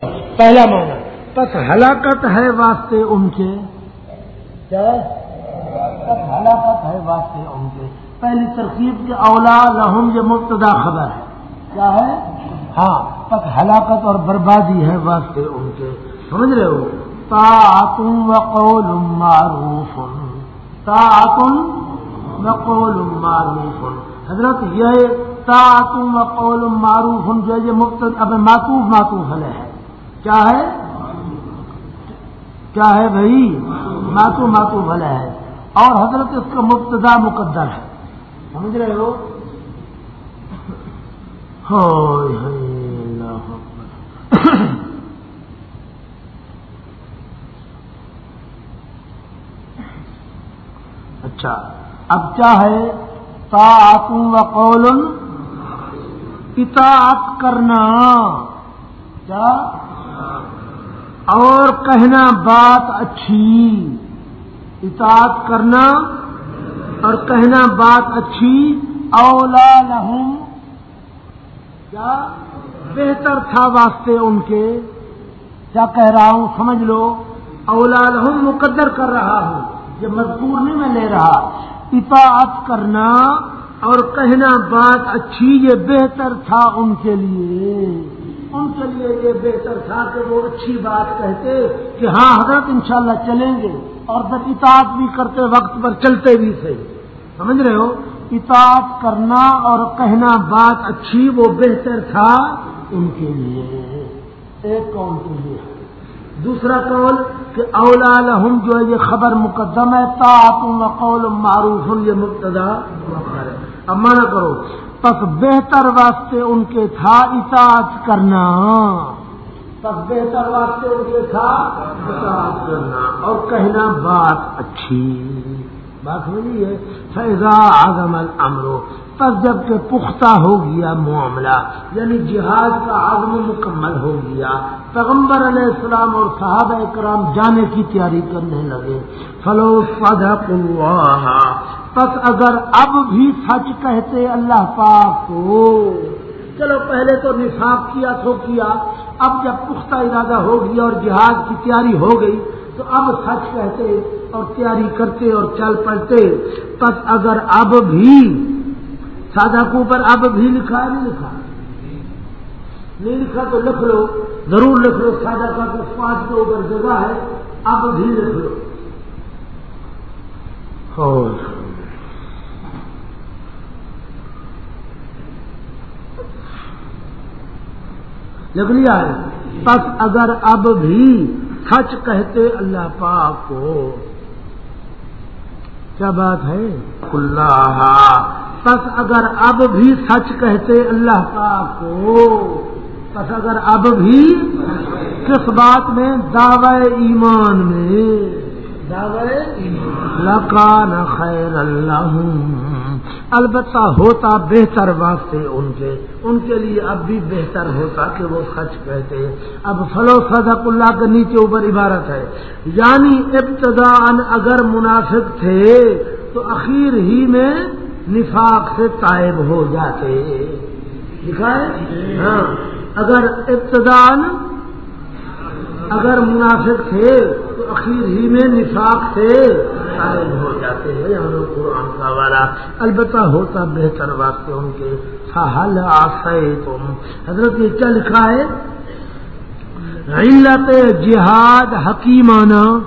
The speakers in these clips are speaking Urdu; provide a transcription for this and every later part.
پہلا معنی پس ہلاکت ہے واسطے ان کے؟ کیا؟ پس ہلاکت ہے واسطے ان کے۔ پہلی ترکیب کے اولا لہم یہ مبتدا خبر ہے۔ کیا ہے؟ ہاں پس ہلاکت اور بربادی ہے واسطے ان کے۔ سمجھ رہے ہو؟ تا تم وقول معروف۔ تا تم وقول معروف۔ حضرت، یہ تا تم وقول معروف جو یہ مفت اب ماتوف ماتوف ہے۔ کیا ہے؟ کیا ہے بھائی؟ ماتو ماتو بھلا ہے۔ اور حضرت اس کا مبتدا مقدر ہے۔ سمجھ رہے ہو؟ اچھا اب کیا ہے؟ تا و قول۔ اطاعت کرنا۔ کیا؟ اور کہنا بات اچھی، اطاعت کرنا اور کہنا بات اچھی، اولا لہم، کیا بہتر تھا واسطے ان کے؟ کیا کہہ رہا ہوں؟ سمجھ لو، اولا لہم مقدر کر رہا ہوں، یہ مزدور نہیں میں لے رہا۔ اطاعت کرنا اور کہنا بات اچھی، یہ بہتر تھا ان کے لیے۔ ان کے لیے یہ بہتر تھا کہ وہ اچھی بات کہتے کہ ہاں حضرت انشاءاللہ چلیں گے اور جب اطاعت بھی کرتے وقت پر چلتے بھی تھے۔ سمجھ رہے ہو؟ اطاعت کرنا اور کہنا بات اچھی، وہ بہتر تھا ان کے لیے۔ ایک قول کے لیے دوسرا قول کہ اولا لہم جو ہے، یہ خبر مقدم ہے تا قول معروف، یہ مبتدا۔ اب مانا کرو پس بہتر واسطے ان کے تھا اطاعت کرنا۔ پس بہتر واسطے ان کے تھا اطاعت کرنا۔ اور کہنا بات اچھی۔ بات ہوئی ہے؟ فیضا آزم الامرو پس جبکہ پختہ ہو گیا معاملہ یعنی جہاد کا عزم مکمل ہو گیا، پیغمبر علیہ السلام اور صحابہ کرام جانے کی تیاری کرنے لگے۔ فلو صدق اللہ پس اگر اب بھی سچ کہتے اللہ پاک کو، چلو پہلے تو نصاب کیا، تو کیا۔ اب جب پختہ ارادہ ہو گیا اور جہاد کی تیاری ہو گئی، تو اب سچ کہتے اور تیاری کرتے اور چل پڑتے۔ پس اگر اب بھی سادہ کو پر اب بھی لکھا نہیں لکھا۔ نہیں لکھا تو لکھ لو، ضرور لکھ لو سادہ کا تو پانچ کے اوپر جگہ ہے، اب بھی لکھ لو۔ لکھ لیا ہے۔ بس اگر اب بھی سچ کہتے اللہ پاک کو کیا بات ہے؟ اللہ بس اگر اب بھی سچ کہتے اللہ پاک کو بس اگر اب بھی کس بات میں؟ دعوی ایمان میں۔ لکان خیر اللہ البتہ ہوتا بہتر واسطے ان کے ان کے لیے اب بھی بہتر ہوتا کہ وہ سچ کہتے اب فلو صدق اللہ کے نیچے اوپر عبارت ہے۔ یعنی ابتدا اگر منافق تھے تو اخیر ہی میں نفاق سے طائب ہو جاتے۔ لکھا ہے؟ ہاں۔ اگر ابتدان اگر منافق تھے تو اخیر ہی میں نفاق سے شامل ہو جاتے ہیں ہم لوگ قرآن کا والا البتہ ہوتا بہتر واسطے ان کے سہل آسے تم حضرت یہ کیا لکھا ہے؟ علت جہاد حکیمانہ۔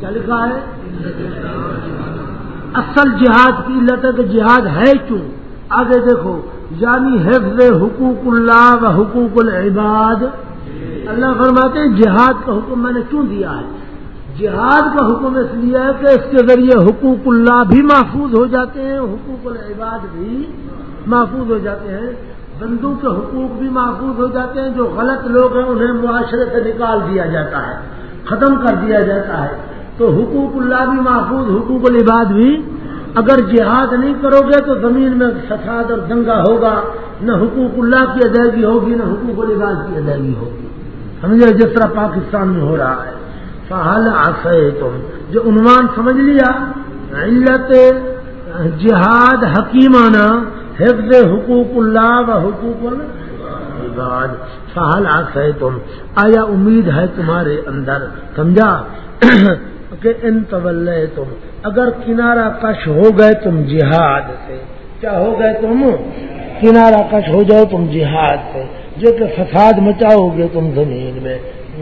کیا لکھا ہے؟ اصل جہاد کی علت ہے کہ جہاد ہے کیوں؟ آگے دیکھو یعنی حفظ حقوق اللہ و حقوق العباد۔ اللہ فرماتے ہیں، جہاد کا حکم میں نے کیوں دیا ہے؟ جہاد کا حکم اس لیے ہے کہ اس کے ذریعے حقوق اللہ بھی محفوظ ہو جاتے ہیں، حقوق العباد بھی محفوظ ہو جاتے ہیں بندو کے حقوق بھی محفوظ ہو جاتے ہیں، جو غلط لوگ ہیں انہیں معاشرے سے نکال دیا جاتا ہے، ختم کر دیا جاتا ہے۔ تو حقوق اللہ بھی محفوظ، حقوق العباد بھی۔ اگر جہاد نہیں کرو گے تو زمین میں فساد اور دنگا ہوگا، نہ حقوق اللہ کی ادائیگی ہوگی، نہ حقوق العباد کی ادائیگی ہوگی۔ سمجھے جس طرح پاکستان میں ہو رہا ہے۔ فہل آسے تم جو عنوان سمجھ لیا، علت جہاد حکیمانہ حفظ حقوق اللہ و حقوق بعد فہل آسے تم آیا امید ہے تمہارے اندر؟ سمجھا؟ کہ ان طول تم اگر کنارہ کش ہو گئے تم جہاد سے، کیا ہو گئے تم؟ کنارہ کش ہو جاؤ تم جہاد سے۔ جو کہ فساد مچاؤ گے تم زمین میں،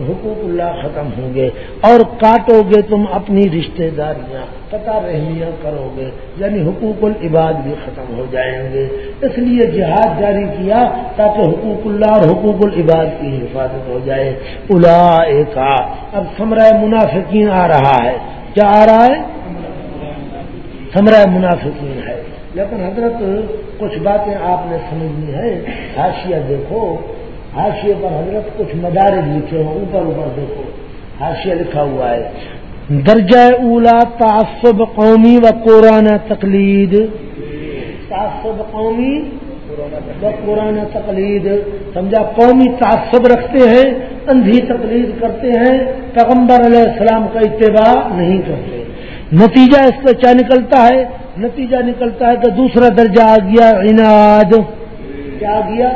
حقوق اللہ ختم ہوں گے، اور کاٹو گے تم اپنی رشتہ داریاں پتہ رحمیاں کرو گے یعنی حقوق العباد بھی ختم ہو جائیں گے۔ اس لیے جہاد جاری کیا تاکہ حقوق اللہ اور حقوق العباد کی حفاظت ہو جائے۔ الا ایک اب سمرائے منافقین آ رہا ہے۔ کیا آ رہا ہے؟ سمرائے منافقین ہے۔ لیکن حضرت کچھ باتیں آپ نے سمجھنی ہے حاشیہ دیکھو۔ حاشیے پر حضرت کچھ مدارج لکھے ہیں اوپر اوپر دیکھو۔ حاشیہ لکھا ہوا ہے۔ درجہ اولا تعصب قومی و قرآن تقلید۔ تعصب قومی و قرآن تقلید۔ سمجھا؟ قومی تعصب رکھتے ہیں، اندھی تقلید کرتے ہیں۔ پیغمبر علیہ السلام کا اتباع نہیں کرتے۔ نتیجہ اس پہ کیا نکلتا ہے؟ نتیجہ نکلتا ہے کہ دوسرا درجہ آ گیا عناد. کیا آ گیا؟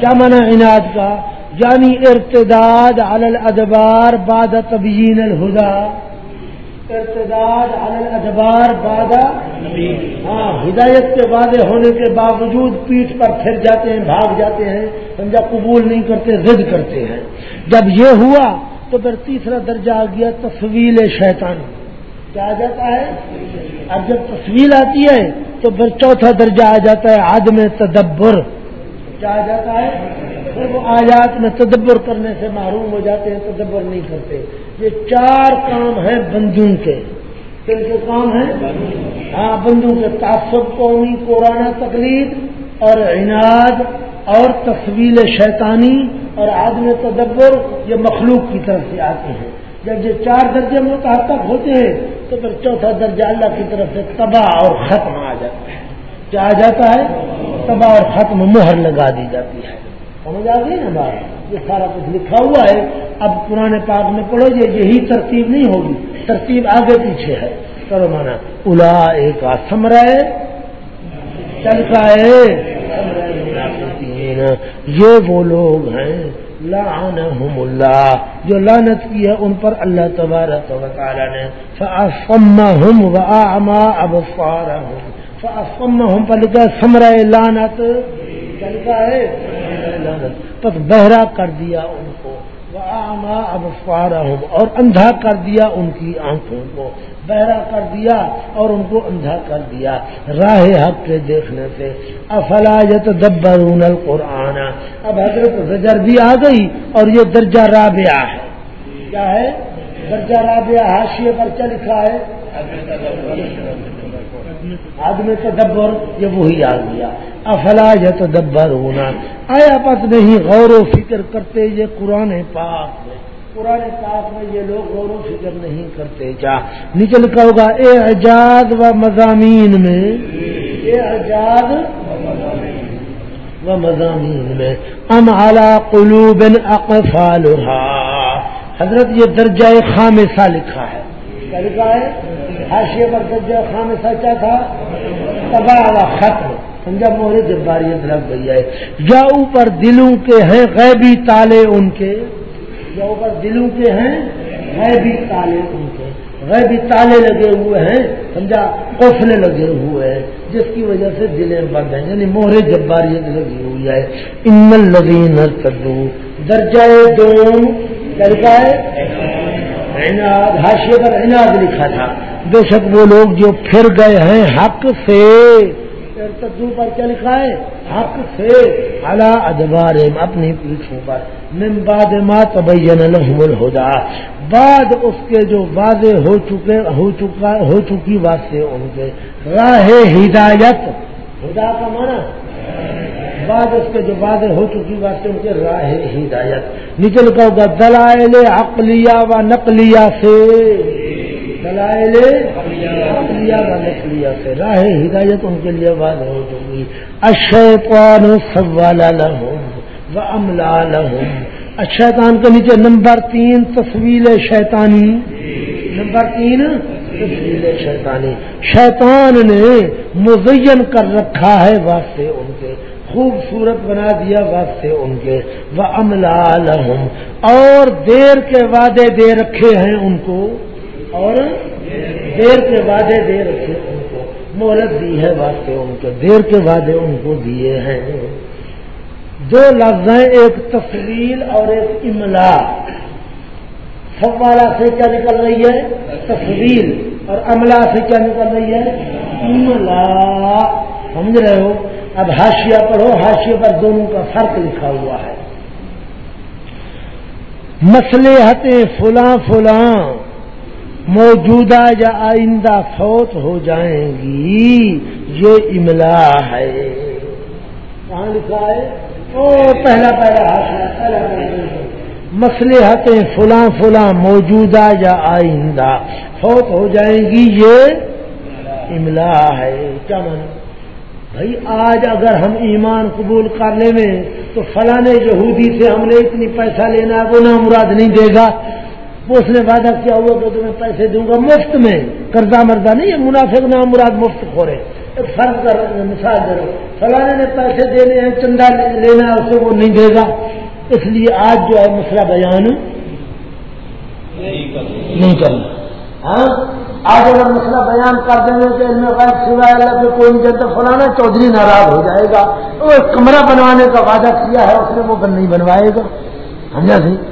کیا مانا عناد کا؟ یعنی ارتداد علی الادبار بعد تبیین الہدا. ارتداد علی الادبار بعد ہاں ہدایت کے وعدے ہونے کے باوجود پیٹ پر پھر جاتے ہیں، بھاگ جاتے ہیں، سمجھا، قبول نہیں کرتے ضد کرتے ہیں۔ جب یہ ہوا تو پھر تیسرا درجہ آ گیا تصویل شیطان. کیا آ جاتا ہے؟ اب جب تصویر آتی ہے تو پھر چوتھا درجہ آ جاتا ہے عدم تدبر۔ کیا آ جاتا ہے؟ پھر وہ آیات میں تدبر کرنے سے محروم ہو جاتے ہیں، تدبر نہیں کرتے۔ یہ چار کام ہیں بندوں کے۔ کن کے کام ہیں؟ ہاں بندوں کے تعصب، قومی قرآن تقلید اور عناد اور تصویر شیطانی اور آدم تدبر، یہ مخلوق کی طرف سے آتے ہیں۔ جب یہ چار درجے متحقق ہوتے ہیں تو پھر چوتھا درجہ اللہ کی طرف سے تباہ اور ختم آ جاتا ہے۔ کیا آ جاتا ہے؟ تباہ اور ختم مہر لگا دی جاتی ہے۔ سمجھ آ گئی نا بات؟ یہ سارا کچھ لکھا ہوا ہے۔ اب پرانے پاک میں پڑھو گے یہی ترتیب نہیں ہوگی۔ ترتیب آگے پیچھے ہے۔ کرو مانا۔ الا ایک سمرائے چل کا یہ وہ لوگ ہیں لعنہم اللہ۔ جو لعنت کی ہے ان پر اللہ تبارک و تعالی نے۔ فاصمہم واعما ابصارہم فاصمہم پر لکھا سمرائے لعنت۔ کیا لکھا ہے؟ لعنت۔ پس بہرا کر دیا ان کو۔ واعما ابصارہم اور اندھا کر دیا ان کی آنکھوں کو۔ بہرا کر دیا اور ان کو اندھا کر دیا۔ راہ حق کے دیکھنے سے افلا یتدبرون القرآن۔ اب حضرت زجر بھی آ گئی اور یہ درجہ رابعہ ہے۔ کیا ہے؟ درجہ رابعہ حاشیے پر کیا لکھا ہے؟ آدمی تدبر، یہ وہی آ گیا۔ افلا یتدبر ہونا آیا پت نہیں غور و فکر کرتے یہ قرآن پاک میں پرانے پاک میں یہ لوگ غور و فکر نہیں کرتے۔ کیا نکل کر ہوگا، اے اعجاز و مضامین میں، اے اعجاز و مضامین میں، ام اعلی قلوب اقفال حضرت یہ درجہ خامسا لکھا ہے۔ کیا لکھا ہے؟ حاشیے پر درجہ خامسا کیا تھا؟ تباہ و ختم۔ سمجھا مورے جب باریت لگ گئی ہے۔ یا اوپر دلوں کے ہیں غیبی تالے ان کے۔ جو اوپر دلوں کے ہیں، غیبی تالے ان کے۔ غیبی تالے لگے ہوئے ہیں، سمجھا؟ قفلے لگے ہوئے ہیں، جس کی وجہ سے دلیں بند ہیں۔ یعنی موہرے جباریت لگی ہوئی ہے۔ ان لگین کدو درجہ دوم، درجہ ہاشیے پر عناد لکھا تھا۔ بے شک وہ لوگ جو پھر گئے ہیں حق سے۔ تدو پر کیا لکھا ہے؟ حق سے اللہ ادبار اپنی پیٹھوں پر۔ من بعد ما تبین لهم الہدا۔ بعد اس کے جو واضح ہو چکے، ہو چکا، ہو چکی واسطے ان کے راہ ہدایت۔ خدا کا مانا بعد اس کے جو واضح ہو چکی واسطے ان کے راہ ہدایت۔ نکل کا ہوگا دلائل عقلیہ و نقلیہ سے۔ دلائل سے، راہ ہدایت ان کے لیے واضح ہو چکی۔ اشیطان سوالا لہم و املا لہم اشیطان کے نیچے نمبر تین تصویر شیطانی۔ نمبر تین تصویر شیطانی۔ شیطان نے مزین کر رکھا ہے واسطے ان کے۔ خوبصورت بنا دیا واسطے ان کے۔ وہ املا لہم اور دیر کے وعدے دے رکھے ہیں ان کو۔ اور دیر کے وعدے دے رکھے ان کو مہلت دی ہے، واسطے ان کے دیر کے وعدے ان کو دیے ہیں۔ دو لفظ ہیں، ایک تصویر اور ایک املا۔ فوالا سے کیا نکل رہی ہے؟ تصویر اور عملہ سے کیا نکل رہی ہے؟ املا۔ سمجھ رہے ہو؟ اب ہاشیا پڑھو ہاشیے پر دونوں کا فرق لکھا ہوا ہے۔ مسلحتیں فلاں فلاں۔ موجودہ یا آئندہ فوت ہو جائیں گی، یہ املا ہے۔ کہاں لکھا ہے؟ او، پہلا پہلا مسلحتیں فلاں فلاں موجودہ یا آئندہ فوت ہو جائیں گی، یہ املا ہے۔ کیا مانا بھائی، آج اگر ہم ایمان قبول کرنے میں تو فلاں یہودی سے ہم نے اتنی پیسہ لینا ہے، وہ نہ مراد نہیں دے گا۔ وہ اس نے وعدہ کیا ہوا تو تمہیں پیسے دوں گا مفت میں، قرضہ مردہ نہیں، یہ منافق نام مراد مفت کھورے ایک فرق کر، مثال کرو فلاں نے پیسے دینے ہیں، چندہ لینا ہے، اسے وہ نہیں دے گا۔ اس لیے آج جو ہے مسئلہ بیان۔ نہیں کرنا۔ ہاں؟ آج اگر مسئلہ بیان کر دیں گے کہ ان میں سوائے اللہ کے کوئی نہیں جلد فلانا چودھری ناراض ہو جائے گا۔ وہ کمرہ بنوانے کا وعدہ کیا ہے، اس نے وہ نہیں بنوائے گا۔ سمجھا سی؟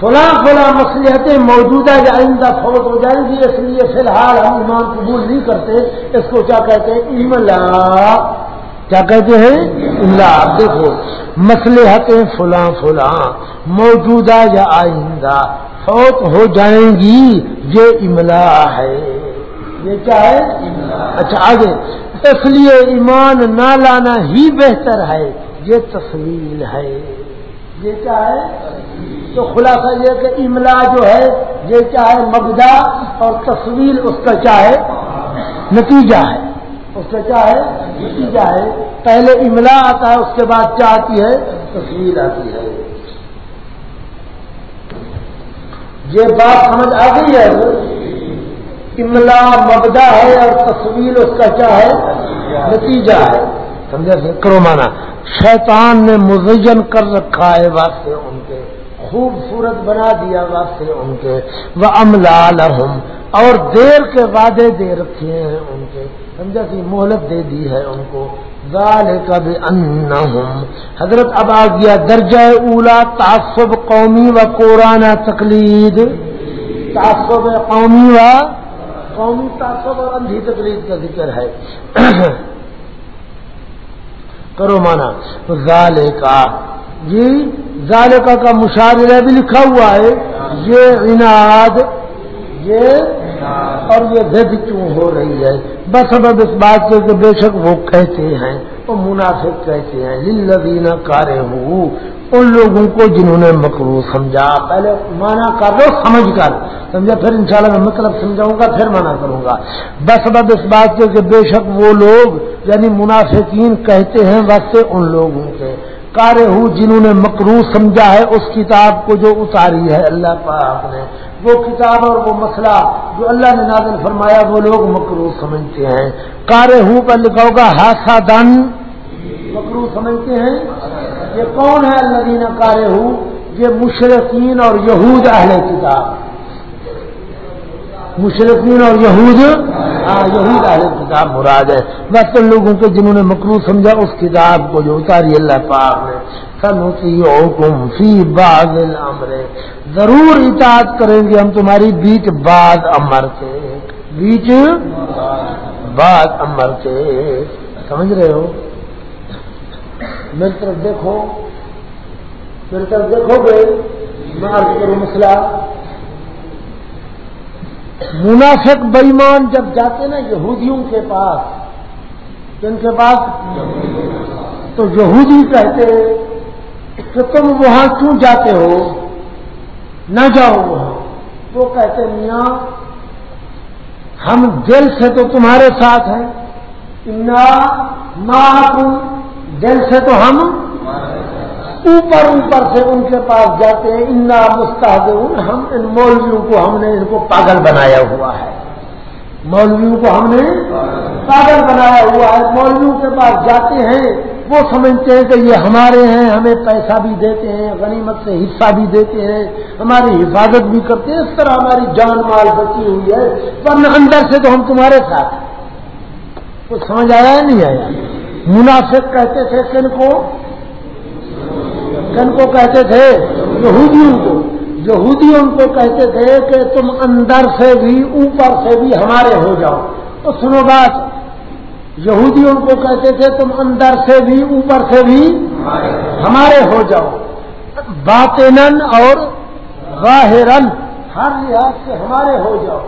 فلاں فلاں مسئلے موجودہ یا آئندہ فوت ہو جائیں گی، اس لیے فی الحال ہم ایمان قبول نہیں کرتے۔ اس کو کیا کہتے ہیں؟ ایملا کیا کہتے ہیں؟ اللہ دیکھو مسلحتیں فلاں فلاں موجودہ یا آئندہ فوت ہو جائیں گی، یہ املا ہے۔ یہ کیا ہے؟ اچھا آگے۔ اس لیے ایمان نہ لانا ہی بہتر ہے، یہ تصویر ہے۔ یہ کیا ہے؟ تو خلاصہ یہ کہ املا جو ہے، یہ کیا ہے؟ مبدا اور تصویر اس کا کیا ہے؟ نتیجہ ہے۔ اس کا کیا ہے؟ نتیجہ ہے۔ پہلے املا آتا ہے، اس کے بعد کیا آتی ہے؟ تصویر آتی ہے۔ یہ بات سمجھ آ گئی ہے؟ املا مبدا ہے اور تصویر اس کا کیا ہے؟ نتیجہ ہے۔ سمجھا کرو مانا شیطان نے مزین کر رکھا ہے واسطے ان کے۔ خوبصورت بنا دیا واسطے ان کے۔ وہ املا اور دیر کے وعدے دے رکھے ہیں ان کے۔ سمجھا کہ مہلت دے دی ہے ان کو۔ کا بھی ان حضرت اب آ گیا درجہ اولا تعصب قومی و قرآن تقلید۔ تعصب قومی و قومی تعصب اور اندھی تقلید کا ذکر ہے۔ کرو مانا۔ ظال کا جی ذالکا کا مشاہرہ بھی لکھا ہوا ہے۔ یہ عناد، یہ اور یہ زد کیوں ہو رہی ہے؟ بس اب اس بات کے کہ بے شک وہ کہتے ہیں، وہ منافق کہتے ہیں۔ للذین کارے ہوں ان لوگوں کو جنہوں نے مکرو سمجھا۔ پہلے مانا کر لو سمجھ کر۔ سمجھا، پھر انشاءاللہ میں مطلب سمجھاؤں گا، پھر مانا کروں گا۔ بس اب اس بات کے کہ بے شک وہ لوگ یعنی منافقین کہتے ہیں بس ان لوگوں کے۔ کارے ہوں جنہوں نے مکرو سمجھا ہے، اس کتاب کو جو اتاری ہے، اللہ پاک نے۔ وہ کتاب اور وہ مسئلہ جو اللہ نے نازل فرمایا، وہ لوگ مکرو سمجھتے ہیں۔ کارے ہوں پر لکھا ہوگا، ہاسا دن۔ مکرو سمجھتے ہیں؟ یہ کون ہے اللہ دینا کارے ہوں یہ مشرقین اور یہود اہل کتاب۔ مشرقین اور یہود ہاں یہود اہل کتاب مراد ہے۔ بس ان لوگوں کے جنہوں نے مکرو سمجھا، اس کتاب کو جو اتاری اللہ پاک نے۔ حکم فی بعض الامر ضرور اطاعت کریں گے ہم تمہاری بیچ بعد امر کے بیچ بعد امر کے سمجھ رہے ہو؟ میری طرف دیکھو۔ میری طرف دیکھو گے میں کروں مسئلہ۔ منافق بےمان جب جاتے نا یہودیوں کے پاس ان کے پاس؟ تو یہودی کہتے کہ تم وہاں کیوں جاتے ہو؟ نہ جاؤ وہاں۔ وہ کہتے میاں، ہم دل سے تو تمہارے ساتھ ہیں تم دل سے تو ہم اوپر اوپر سے ان کے پاس جاتے ہیں، انا مستحد ہم ان مولویوں کو ہم نے ان کو پاگل بنایا ہوا ہے۔ مولویوں کو ہم نے پاگل بنایا ہوا ہے۔ مولویوں کے پاس جاتے ہیں، وہ سمجھتے ہیں کہ یہ ہمارے ہیں، ہمیں پیسہ بھی دیتے ہیں، غنیمت سے حصہ بھی دیتے ہیں، ہماری حفاظت بھی کرتے ہیں۔ اس طرح ہماری جان مال بچی ہوئی ہے۔ ورنہ اندر سے تو ہم تمہارے ساتھ ہیں۔ کچھ سمجھ آیا نہیں آیا؟ منافق کہتے تھے کن کو کن کو کہتے تھے؟ یہودیوں کو۔ یہودی ان کو کہتے تھے کہ تم اندر سے بھی اوپر سے بھی ہمارے ہو جاؤ۔ تو سنو بات یہودی ان کو کہتے تھے تم اندر سے بھی اوپر سے بھی ہمارے ہو جاؤ۔ باطن اور ظاہرن ہر لحاظ سے ہمارے ہو جاؤ۔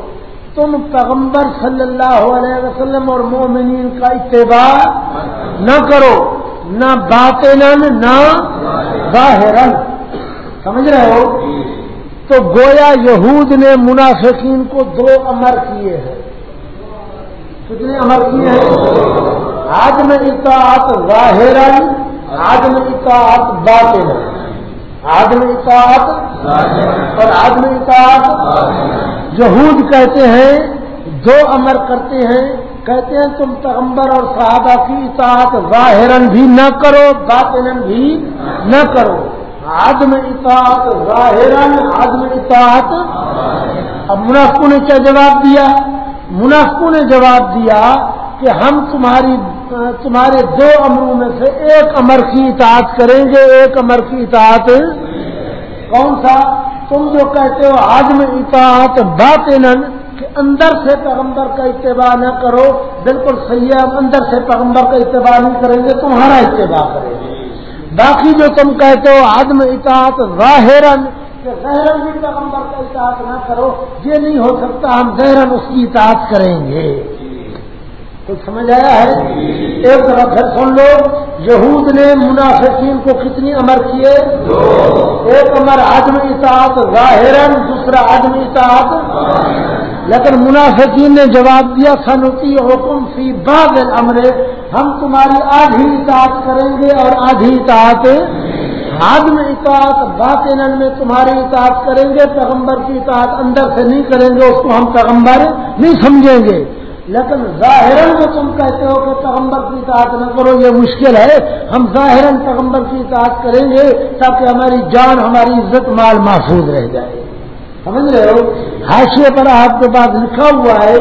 تم پیغمبر صلی اللہ علیہ وسلم اور مومنین کا اتباع نہ کرو، نہ باطن نہ ظاہرن سمجھ رہے ہو؟ تو گویا یہود نے منافقین کو دو امر کیے ہیں۔ کتنے امر کیے ہیں؟ آج میں اطاعت ظاہر آج میں اطاعت باطن۔ آج میں اطاعت اور آج میں اطاعت یہود کہتے ہیں، دو امر کرتے ہیں کہتے ہیں تم پیغمبر اور صحابہ کی اطاعت ظاہر بھی نہ کرو باطن بھی نہ کرو۔ آدم اطاعت ظاہر آدم اطاعت۔ اب منافقوں نے کیا جواب دیا؟ منافقوں نے جواب دیا کہ ہم تمہاری، تمہارے دو امروں میں سے ایک امر کی اطاعت کریں گے، ایک امر کی اطاعت۔ کون سا؟ تم جو کہتے ہو آج میں اطاعت بات کہ اندر سے پیغمبر کا اتباع نہ کرو، بالکل صحیح ہے اندر سے پیغمبر کا اتباع نہیں کریں گے، تمہارا اتباع کریں گے۔ باقی جو تم کہتے ہو آدم اطاعت ظاہرن کہ بھی پیغمبر کا اطاعت نہ کرو، یہ نہیں ہو سکتا، ہم ظاہرن اس کی اطاعت کریں گے۔ کچھ سمجھ آیا ہے؟ ایک طرف پھر سن لو، یہود نے منافقین کو کتنی امر کیے؟ ایک امر آدم اطاعت ظاہرن دوسرا آدم اطاعت لیکن منافقین نے جواب دیا سنتی حکم فی بعض امرے ہم تمہاری آدھی اطاعت کریں گے اور آدھی اطاعت آدم اطاعت بات میں تمہاری اطاعت کریں گے، پیغمبر کی اطاعت اندر سے نہیں کریں گے، اس کو ہم پیغمبر نہیں سمجھیں گے۔ لیکن ظاہر جو تم کہتے ہو کہ پیغمبر کی اطاعت نہ کرو، یہ مشکل ہے۔ ہم ظاہر پیغمبر کی اطاعت کریں گے تاکہ ہماری جان، ہماری عزت، مال محفوظ رہ جائے۔ سمجھ رہے ہو؟ حاشیے پر آپ کے پاس لکھا ہوا ہے،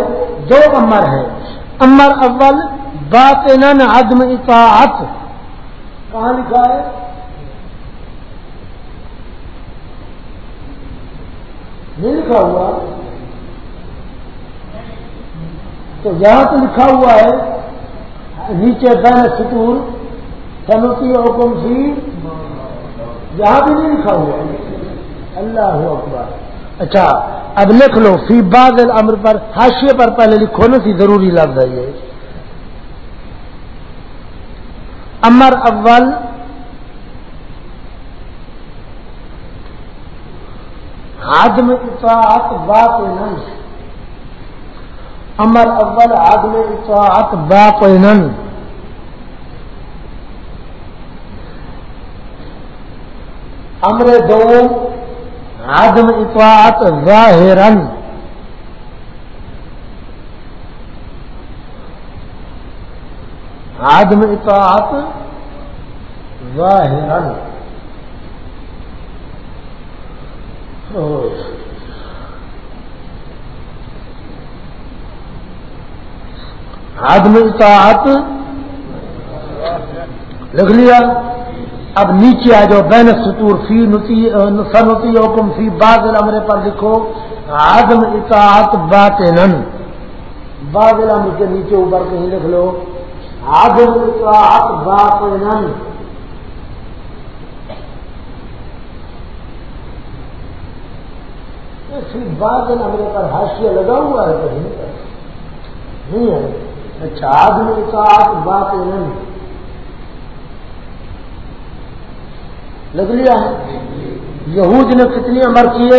دو امر ہے۔ امر اول بات عدم اطاعت۔ کہاں لکھا ہے؟ نہیں لکھا ہوا۔ تو یہاں تو لکھا ہوا ہے، نیچے بین ستور سنوتی حکم سی یہاں بھی نہیں لکھا ہوا۔ اللہ اکبر۔ اچھا اب لکھ لو، فی بعض الامر پر، حاشیے پر پہلے لکھو نا سی ضروری لفظ ہے یہ۔ امر اول آدم اطاعت بات امر اول، عدم اطاعت باطنا۔ امر دو عدم اطاعت ظاہرا۔ عدم اطاعت ظاہرا۔ آدمی اطاعت۔ لکھ لیا۔ اب نیچے آ جاؤ، بین ستور فی سنتی حکم فی بعض الامر پر لکھو آدم اطاعت باطنن بعض الامر کے نیچے اوپر کہیں لکھ لو آدم اطاعت باطنن بعض الامر پر حاشیہ لگا ہوا ہے، کہیں نہیں ہے۔ اچھا آدمی اطاعت بات نہیں لگ لیا۔ ہے یہود نے کتنی امر کیے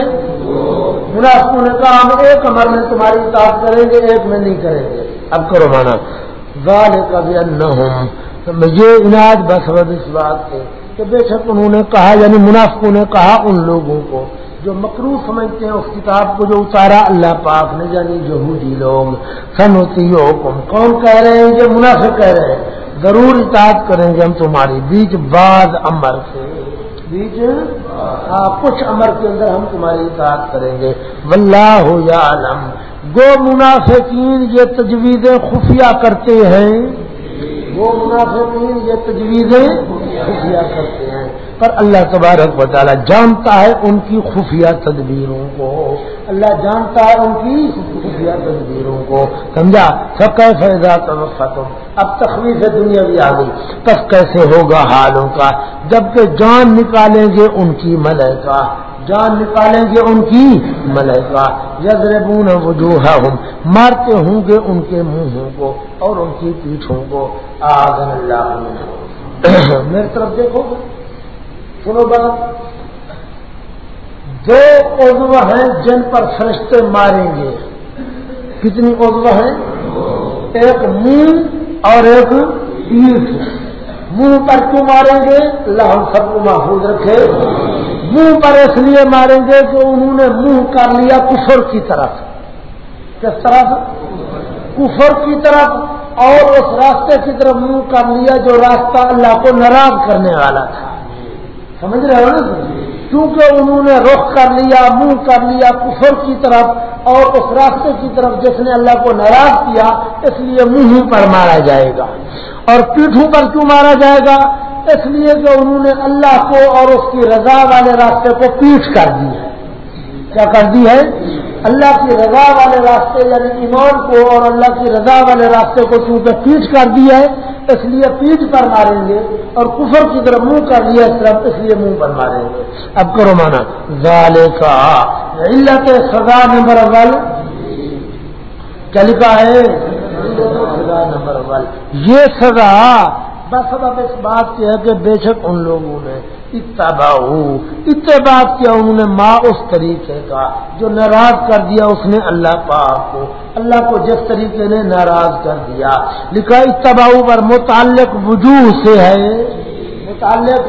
منافقوں نے کہا، ہم ایک امر میں تمہاری اطاعت کریں گے، ایک میں نہیں کریں گے۔ اب کرو مانا۔ گال کا بھی نہ ہوں یہ اناج بس اس بات کے کہ بے شک انہوں نے کہا یعنی منافقوں نے کہا ان لوگوں کو، جو مکرو سمجھتے ہیں اس کتاب کو جو اتارا، اللہ پاک نے یعنی یہودی لوگ۔ سنوتی حکم کون کہہ رہے ہیں؟ جو منافع کہہ رہے ہیں۔ ضرور اطاعت کریں گے ہم تمہاری۔ بیچ بعض امر سے۔ بیچ ہاں، کچھ امر کے اندر ہم تمہاری اطاعت کریں گے۔ واللہ یا عالم گو منافقین یہ تجویزیں خفیہ کرتے ہیں۔ وہ منافقین یہ تجویزیں خفیہ کرتے ہیں۔ پر اللہ تبارک و تعالیٰ جانتا ہے ان کی خفیہ تدبیروں کو۔ اللہ جانتا ہے ان کی خفیہ تدبیروں کو۔ سمجھا؟ سب فیضا تم اب تخویف دنیا بھی آ گئی۔ تب کیسے ہوگا حالوں کا؟ جبکہ جان نکالیں گے ان کی ملکہ جان نکالیں گے ان کی ملکہ یزربون وجوہ مارتے ہوں گے ان کے منہوں کو اور ان کی پیٹھوں کو۔ آگن اللہ میری طرف دیکھو۔ سنو بات۔ دو عضو ہیں جن پر فرشتے ماریں گے۔ کتنی عضو ہیں؟ ایک منہ اور ایک پیٹ منہ پر کیوں ماریں گے؟ اللہ ہم سب کو محفوظ رکھے۔ منہ پر اس لیے ماریں گے کہ انہوں نے منہ کر لیا کفر کی طرف۔ کس طرف؟ کفر کی طرف۔ اور اس راستے کی طرف منہ کر لیا جو راستہ اللہ کو ناراض کرنے والا تھا۔ سمجھ رہے ہو نا؟ کیونکہ انہوں نے رخ کر لیا، منہ کر لیا، کفر کی طرف اور اس راستے کی طرف جس نے اللہ کو ناراض کیا، اس لیے منہ پر مارا جائے گا۔ اور پیٹھوں پر کیوں مارا جائے گا؟ اس لیے کہ انہوں نے اللہ کو اور اس کی رضا والے راستے کو پیٹ کر دی ہے۔ کیا کر دی ہے؟ اللہ کی رضا والے راستے یعنی ایمان کو اور اللہ کی رضا والے راستے کو چونکہ پیٹ کر دیا ہے اس لیے پیٹ پر ماریں گے اور کفر کی طرف منہ کر لیا اس طرح اس لیے منہ پر ماریں گے۔ اب کرو مانا ظال کا علت سزا نمبر اول۔ کیا لکھا ہے؟ سزا نمبر اول یہ سزا بس اس بات کی ہے کہ بے شک ان لوگوں نے اتبا اتباع کیا، انہوں نے ماں اس طریقے کا جو ناراض کر دیا اس نے اللہ پاک کو۔ اللہ کو جس طریقے نے ناراض کر دیا۔ لکھا اتباع پر متعلق وجوہ سے ہے۔ متعلق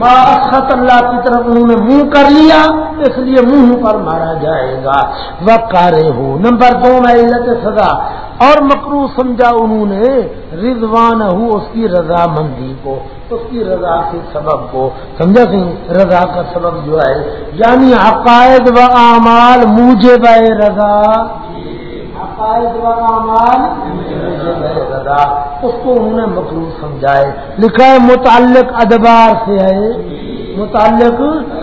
ماخت اللہ کی طرف انہوں نے منہ کر لیا، اس لیے منہ پر مارا جائے گا۔ وہ کارے ہو۔ نمبر دو، میں علت سزا۔ اور مکرو سمجھا انہوں نے رضوان ہو اس کی رضا مندی کو، اس کی رضا کے سبب کو۔ سمجھا سی رضا کا سبب جو ہے یعنی عقائد و اعمال مجھے بے رضا۔ عقائد و اعمال اس کو انہوں نے مکرو سمجھائے۔ لکھا ہے، متعلق ادبار سے ہے۔ متعلق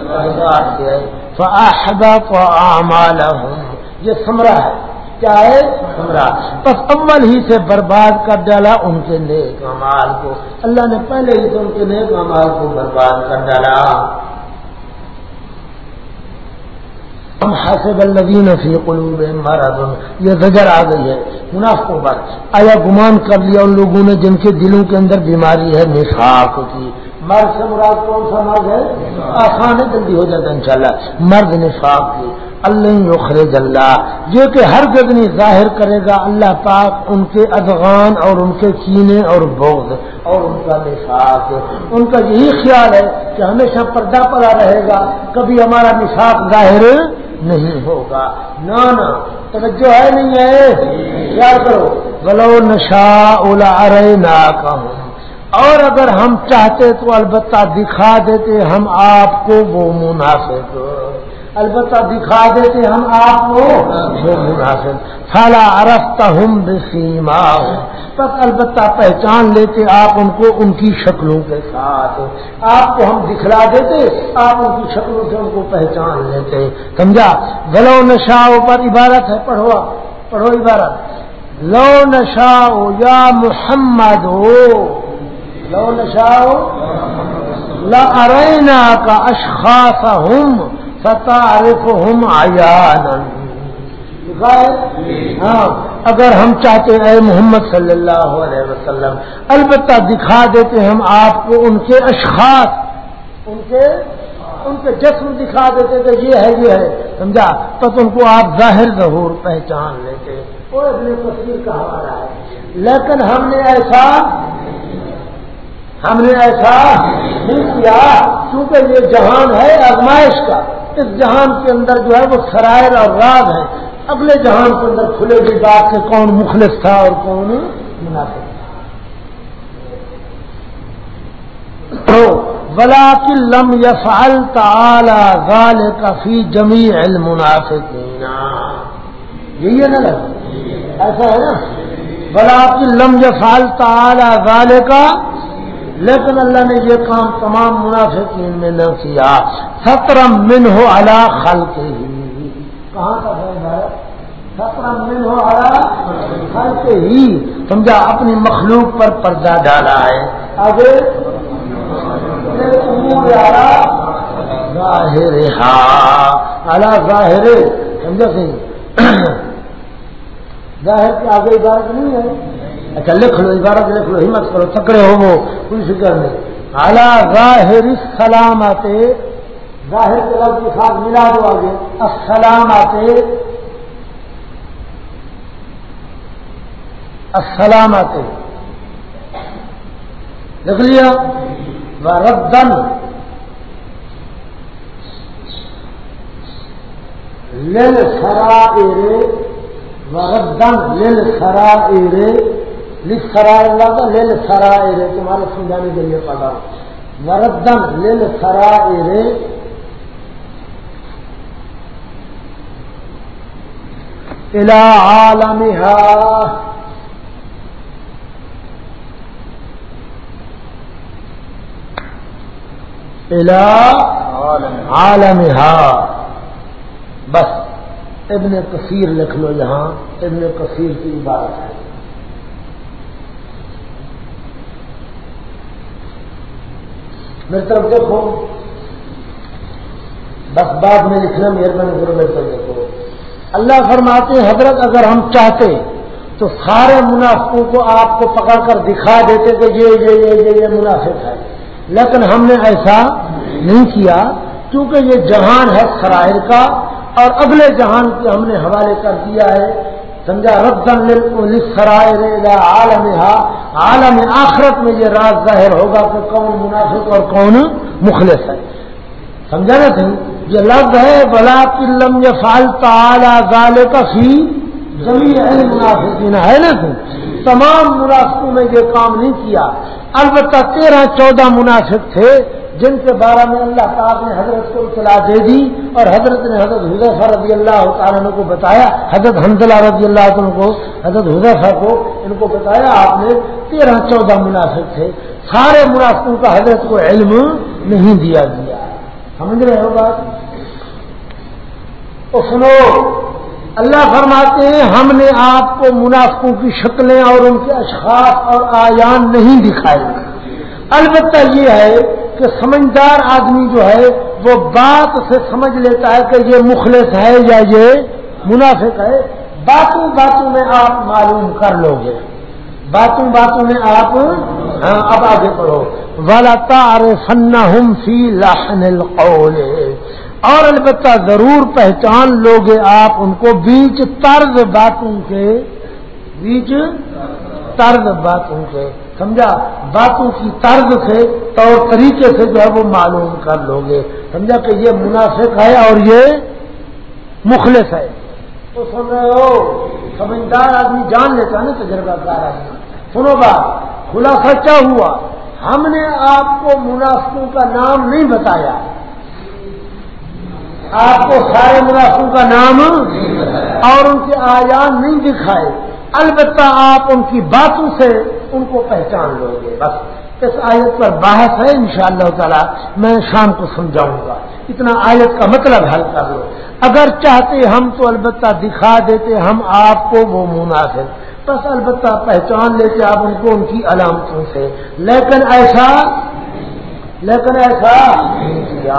ادبار سے ہے۔ فاحبط اعمالهم یہ سمرا ہے۔ کیا ہے؟ بس اول ہی سے برباد کر ڈالا ان کے نیک امال کو۔ اللہ نے پہلے ہی سے ان کے نیک امال کو برباد کر ڈالا۔ ہم حاصب الدین فی قلوب مرض. یہ زجر آ گئی ہے. منافقوں پر. آیا گمان کر لیا ان لوگوں نے جن کے دلوں کے اندر بیماری ہے؟ نفاق کی. مرد سے مراد کون سا مرد ہے؟ آسان ہے، جلدی ہو جاتا ان شاء اللہ مرد نفاق کی. اللہ یخرج اللہ. جو کہ ہر گدنی ظاہر کرے گا، اللہ پاک ان کے ادغان اور ان کے کینے اور بوگھ اور ان کا نفاق. ان کا یہی خیال ہے کہ ہمیشہ پردہ پڑا رہے گا. کبھی ہمارا نفاق ظاہر نہیں ہوگا۔ نہ توجہ ہے نہیں ہے؟ کیا کرو بلو نشا اولا ارے نہ اور اگر ہم چاہتے تو البتہ دکھا دیتے، ہم آپ کو وہ مناسب البتہ دکھا دیتے ہم آپ کو۔ وہ فلا ارفتا ہم بسیما بس البتہ پہچان لیتے آپ ان کو ان کی شکلوں کے ساتھ۔ آپ کو ہم دکھلا دیتے، آپ ان کی شکلوں سے ان کو پہچان لیتے۔ سمجھا؟ گلو نشاؤ پر عبارت ہے، پڑھو پڑھو عبارت۔ لو نشاؤ یا محمد۔ ہو لو نشاؤ لا کا اشخاص ہوں ستارف ہوں آیا ہاں۔ اگر ہم چاہتے ہیں محمد صلی اللہ علیہ وسلم، البتہ دکھا دیتے ہم آپ کو ان کے اشخاص۔ ان کے ان کے جسم دکھا دیتے کہ یہ ہے یہ ہے۔ سمجھا؟ تو ان کو آپ ظاہر ظہور پہچان لیتے۔ وہ اپنے تصویر کا حوالہ ہے۔ لیکن ہم نے ایسا ہم نے ایسا نہیں کیا کیونکہ یہ جہان ہے ازمائش کا۔ اس جہان کے اندر جو ہے وہ سرائر اور راز ہے اگلے جہان کے اندر کھلے گی بات کہ کون مخلص تھا اور کون مناسب تھا۔ بلا لم یفعل تعالی ذالک فی جمیع المنافقین۔ یہی ہے نا؟ ایسا ہے نا؟ بلا لم یفعل تعالی ذالک لیکن اللہ نے یہ کام تمام منافقین میں نہ کیا۔ سترم من ہو اللہ خل کے ہی کہاں کا سترم من ہو اللہ خل کے ہی سمجھا اپنی مخلوق پر پردہ ڈالا ہے۔ ہاں، آگے ظاہر اعلیٰ ظاہر سمجھا سی ظاہر کے آگے عبارت نہیں ہے۔ اچھا لکھ لو، عبارت لکھ لو، ہمت کرو، تکڑے ہو وہ، کوئی فکر نہیں۔ اعلیٰ ظاہر سلام آتے ظاہر کے لفظ کے ساتھ ملا دو آگے۔ السلام آتے السلام آتے لکھ لیا۔ وردن لل سرا ایرے وردن لل سرا ایرے لکھ اللہ کا لل سرا ایرے تمہارے سمجھانے کے لیے پڑھا وردن لل سرا ایرے الى عالمها عالم بس، ابن کثیر لکھ لو یہاں، ابن کثیر کی عبارت ہے۔ میری طرف دیکھو۔ بس بعد میں لکھنا مہربانی کرو میری طرف دیکھو۔ اللہ فرماتے حضرت اگر ہم چاہتے تو سارے منافقوں کو آپ کو پکڑ کر دکھا دیتے کہ یہ یہ یہ یہ منافق ہے۔ لیکن ہم نے ایسا نہیں کیا، کیونکہ یہ جہان ہے سرائر کا اور اگلے جہان کے ہم نے حوالے کر دیا ہے۔ سمجھا ربدن سرائر عالم عالم آخرت میں یہ راز ظاہر ہوگا کہ کون منافق اور کون مخلص ہے۔ سمجھا نا تھی یہ لفظ ہے بلا قلم یہ فالتا ظال کا فی زمین منافقین ہے نا تمام منافقوں میں یہ کام نہیں کیا۔ البتہ تیرہ چودہ منافق تھے جن کے بارے میں اللہ تعالیٰ نے حضرت کو اطلاع دے دی اور حضرت نے حضرت حضیفہ رضی اللہ تعالیٰ کو بتایا۔ حضرت حمزلہ رضی اللہ عنہ کو، حضرت حضیفہ کو ان کو بتایا آپ نے تیرہ چودہ مناسب تھے۔ سارے مناسبوں کا حضرت کو علم نہیں دیا گیا۔ سمجھ رہے ہو بات؟ تو سنو۔ اللہ فرماتے ہیں، ہم نے آپ کو منافقوں کی شکلیں اور ان کے اشخاص اور آیان نہیں دکھائے۔ البتہ یہ ہے کہ سمجھدار آدمی جو ہے، وہ بات سے سمجھ لیتا ہے کہ یہ مخلص ہے یا یہ منافق ہے۔ باتوں باتوں میں آپ معلوم کر لو گے۔ باتوں باتوں میں آپ ہاں اب آگے پڑھو والا تار فن سی لہن اور البتہ ضرور پہچان لوگے آپ ان کو بیچ طرز باتوں کے، بیچ طرز باتوں کے۔ سمجھا؟ باتوں کی طرز سے طور طریقے سے جو ہے وہ معلوم کر لو گے سمجھا کہ یہ منافق ہے اور یہ مخلص ہے۔ تو سن رہے ہو؟ سمجھدار آدمی جان لیتا نا تجربہ کار آدمی۔ سنو بات، خلاصہ کیا ہوا؟ ہم نے آپ کو منافقوں کا نام نہیں بتایا۔ آپ کو سارے منافقوں کا نام اور ان کے آیان نہیں دکھائے۔ البتہ آپ ان کی باتوں سے ان کو پہچان لو گے۔ بس اس آیت پر بحث ہے، انشاءاللہ شاء تعالی میں شام کو سمجھاؤں گا۔ اتنا آیت کا مطلب حل کر لو اگر چاہتے ہم تو البتہ دکھا دیتے ہم آپ کو، وہ مناسب بس البتہ پہچان لیتے آپ ان کو ان کی علامتوں سے۔ لیکن ایسا لیکن ایسا نہیں کیا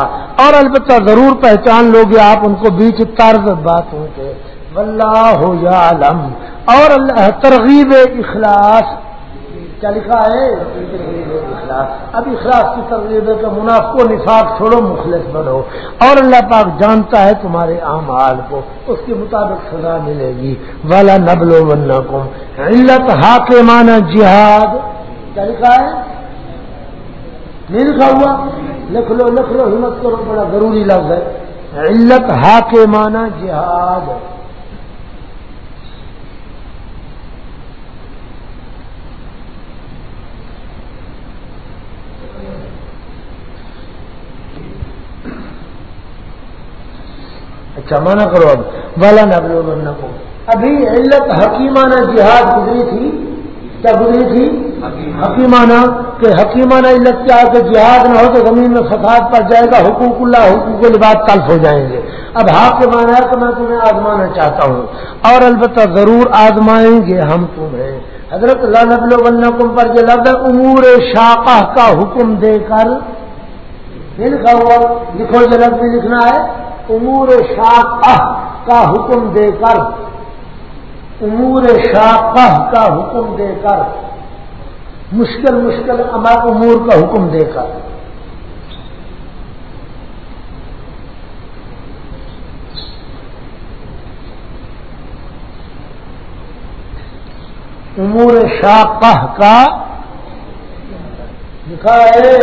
اور البتہ ضرور پہچان لوگے آپ ان کو بیچ طرز باتوں کے۔ واللہ یعلم۔ اور اللہ ترغیب اخلاص۔ کیا لکھا ہے؟ اخلاص۔ اب اخلاص کی ترغیب ہے کہ منافق و نفاق چھوڑو، مخلص بنو۔ اور اللہ پاک جانتا ہے تمہارے اعمال کو، اس کے مطابق سزا ملے گی۔ والا نبلو ون علت ہاک مانا جہاد۔ کیا لکھا ہے؟ نہیں لکھا ہوا؟ لکھ لو لکھ لو، ہمت کرو، بڑا ضروری لفظ ہے۔ علت ہا کے مانا جہاد اچھا مانا کرو اب۔ والا نہ کو ابھی علت حکیمانہ جہاد گزری تھی۔ کیا گزری تھی حکیمانہ کہ حکیمانہ علت کیا کہ جہاد نہ ہو تو زمین میں فساد پڑ جائے گا، حقوق اللہ، حقوق لباس تلف ہو جائیں گے۔ اب ہاں کے مانا ہے کہ میں تمہیں آزمانا چاہتا ہوں۔ اور البتہ ضرور آزمائیں گے ہم تمہیں۔ حضرت اللہ پر جو لفظ امور شاقہ کا حکم دے کر۔ لکھا ہوا، لکھو جو لفظ لکھنا ہے، امور شاقہ کا حکم دے کر۔ امور شاقہ کا حکم دے کر، مشکل مشکل امور کا حکم دے کر۔ امور شاقہ کا لکھا ہے،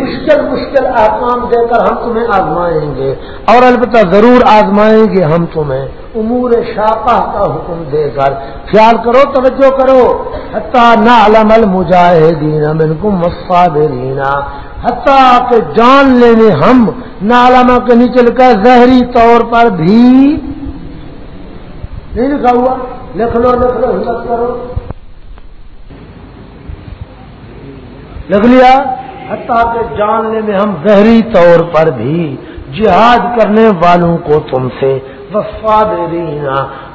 مشکل مشکل احکام دے کر ہم تمہیں آزمائیں گے، اور البتہ ضرور آزمائیں گے ہم تمہیں۔ امور شاپہ کا حکم دے کر۔ خیال کرو، توجہ کرو۔ حتیٰ نہ علم المجاہدین منکم مصابرین حتیٰ کہ جان لینے ہم نہ علامہ کے نیچے لکھا زہری طور پر بھی نہیں لکھا ہوا۔ لکھ لو لکھ لو، ہمت کرو۔ لکھ لیا۔ حتیٰ کہ جاننے میں ہم ظہری طور پر بھی۔ جہاد کرنے والوں کو تم سے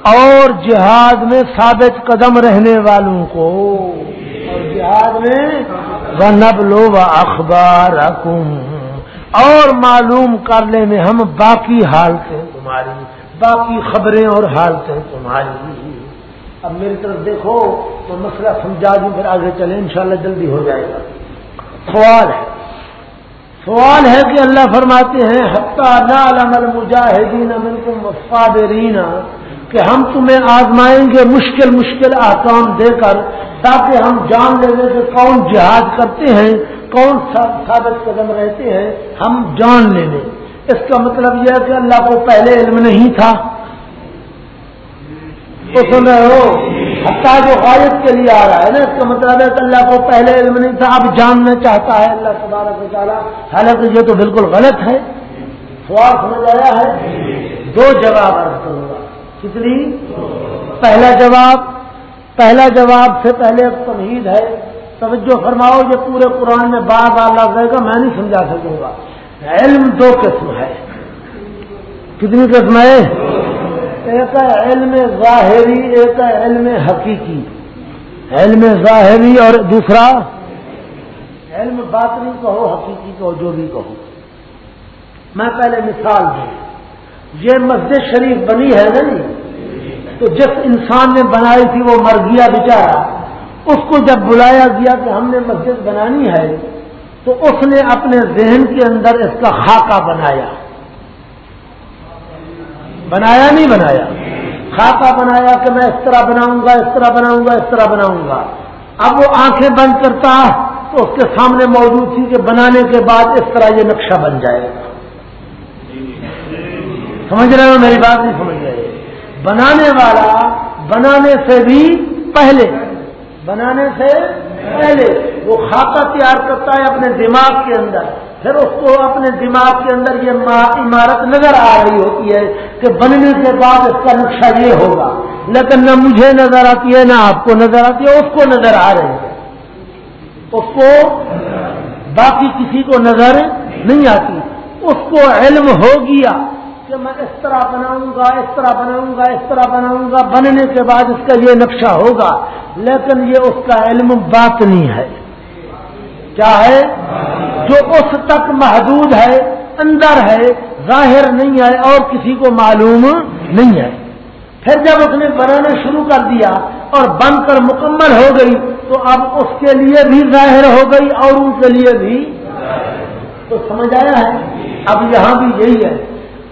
اور جہاد میں ثابت قدم رہنے والوں کو۔ اور جہاد میں وہ نب لو و اخبار اور معلوم کر لیں میں ہم باقی حالتیں تمہاری، باقی خبریں اور حالتیں تمہاری۔ اب میری طرف دیکھو تو مسئلہ سمجھا دوں، پھر آگے چلیں، انشاءاللہ جلدی ہو جائے گا۔ سوال ہے سوال ہے کہ اللہ فرماتے ہیں المجاہدین مجاہدین کہ ہم تمہیں آزمائیں گے مشکل مشکل احکام دے کر، تاکہ ہم جان لیں گے کہ کون جہاد کرتے ہیں، کون ثابت قدم رہتے ہیں، ہم جان لیں گے۔ اس کا مطلب یہ ہے کہ اللہ کو پہلے علم نہیں تھا۔ تو سن رہے ہو؟ حتیٰ جو غائب کے لیے آ رہا ہے نا، اس کا مطلب ہے کہ اللہ کو پہلے علم نہیں تھا، اب جاننا چاہتا ہے اللہ تبارک و تعالیٰ۔ حالانکہ یہ تو بالکل غلط ہے۔ سوال سمجھ آیا ہے؟ دو جواب کتنی؟ پہلا جواب پہلا جواب سے پہلے تمہید ہے۔ توجہ فرماؤ، یہ پورے قرآن میں بار بار لگ رہے گا میں نہیں سمجھا سکوں گا۔ علم دو قسم ہے۔ کتنی قسم ہے؟ ایک ہے علم ظاہری ایک ہے علم حقیقی۔ علم ظاہری اور دوسرا، علم باطنی کہو، حقیقی کہو، جو بھی کہو۔ میں پہلے مثال دوں۔ یہ مسجد شریف بنی ہے نا جی؟ تو جس انسان نے بنائی تھی، وہ مر گیا بچارا اس کو جب بلایا گیا کہ ہم نے مسجد بنانی ہے، تو اس نے اپنے ذہن کے اندر اس کا خاکہ بنایا۔ بنایا نہیں بنایا خاکہ بنایا کہ میں اس طرح بناؤں گا، اس طرح بناؤں گا، اس طرح بناؤں گا۔ اب وہ آنکھیں بند کرتا تو اس کے سامنے موجود تھی کہ بنانے کے بعد اس طرح یہ نقشہ بن جائے گا۔ سمجھ رہے ہو میری بات؟ نہیں سمجھ رہے۔ بنانے والا بنانے سے بھی پہلے، بنانے سے پہلے وہ خاکہ تیار کرتا ہے اپنے دماغ کے اندر۔ پھر اس کو اپنے دماغ کے اندر یہ عمارت نظر آ رہی ہوتی ہے کہ بننے کے بعد اس کا نقشہ یہ ہوگا۔ لیکن نہ مجھے نظر آتی ہے، نہ آپ کو نظر آتی ہے، اس کو نظر آ رہی ہے۔ اس کو باقی کسی کو نظر نہیں آتی۔ اس کو علم ہو گیا کہ میں اس طرح بناؤں گا، اس طرح بناؤں گا، اس طرح بناؤں گا، بننے کے بعد اس کا یہ نقشہ ہوگا۔ لیکن یہ اس کا علم بات نہیں ہے۔ کیا ہے؟ جو اس تک محدود ہے، اندر ہے، ظاہر نہیں ہے اور کسی کو معلوم نہیں ہے۔ پھر جب اس نے بنانا شروع کر دیا اور بن کر مکمل ہو گئی، تو اب اس کے لیے بھی ظاہر ہو گئی اور ان کے لیے بھی۔ تو سمجھ آیا ہے؟ اب یہاں بھی یہی ہے۔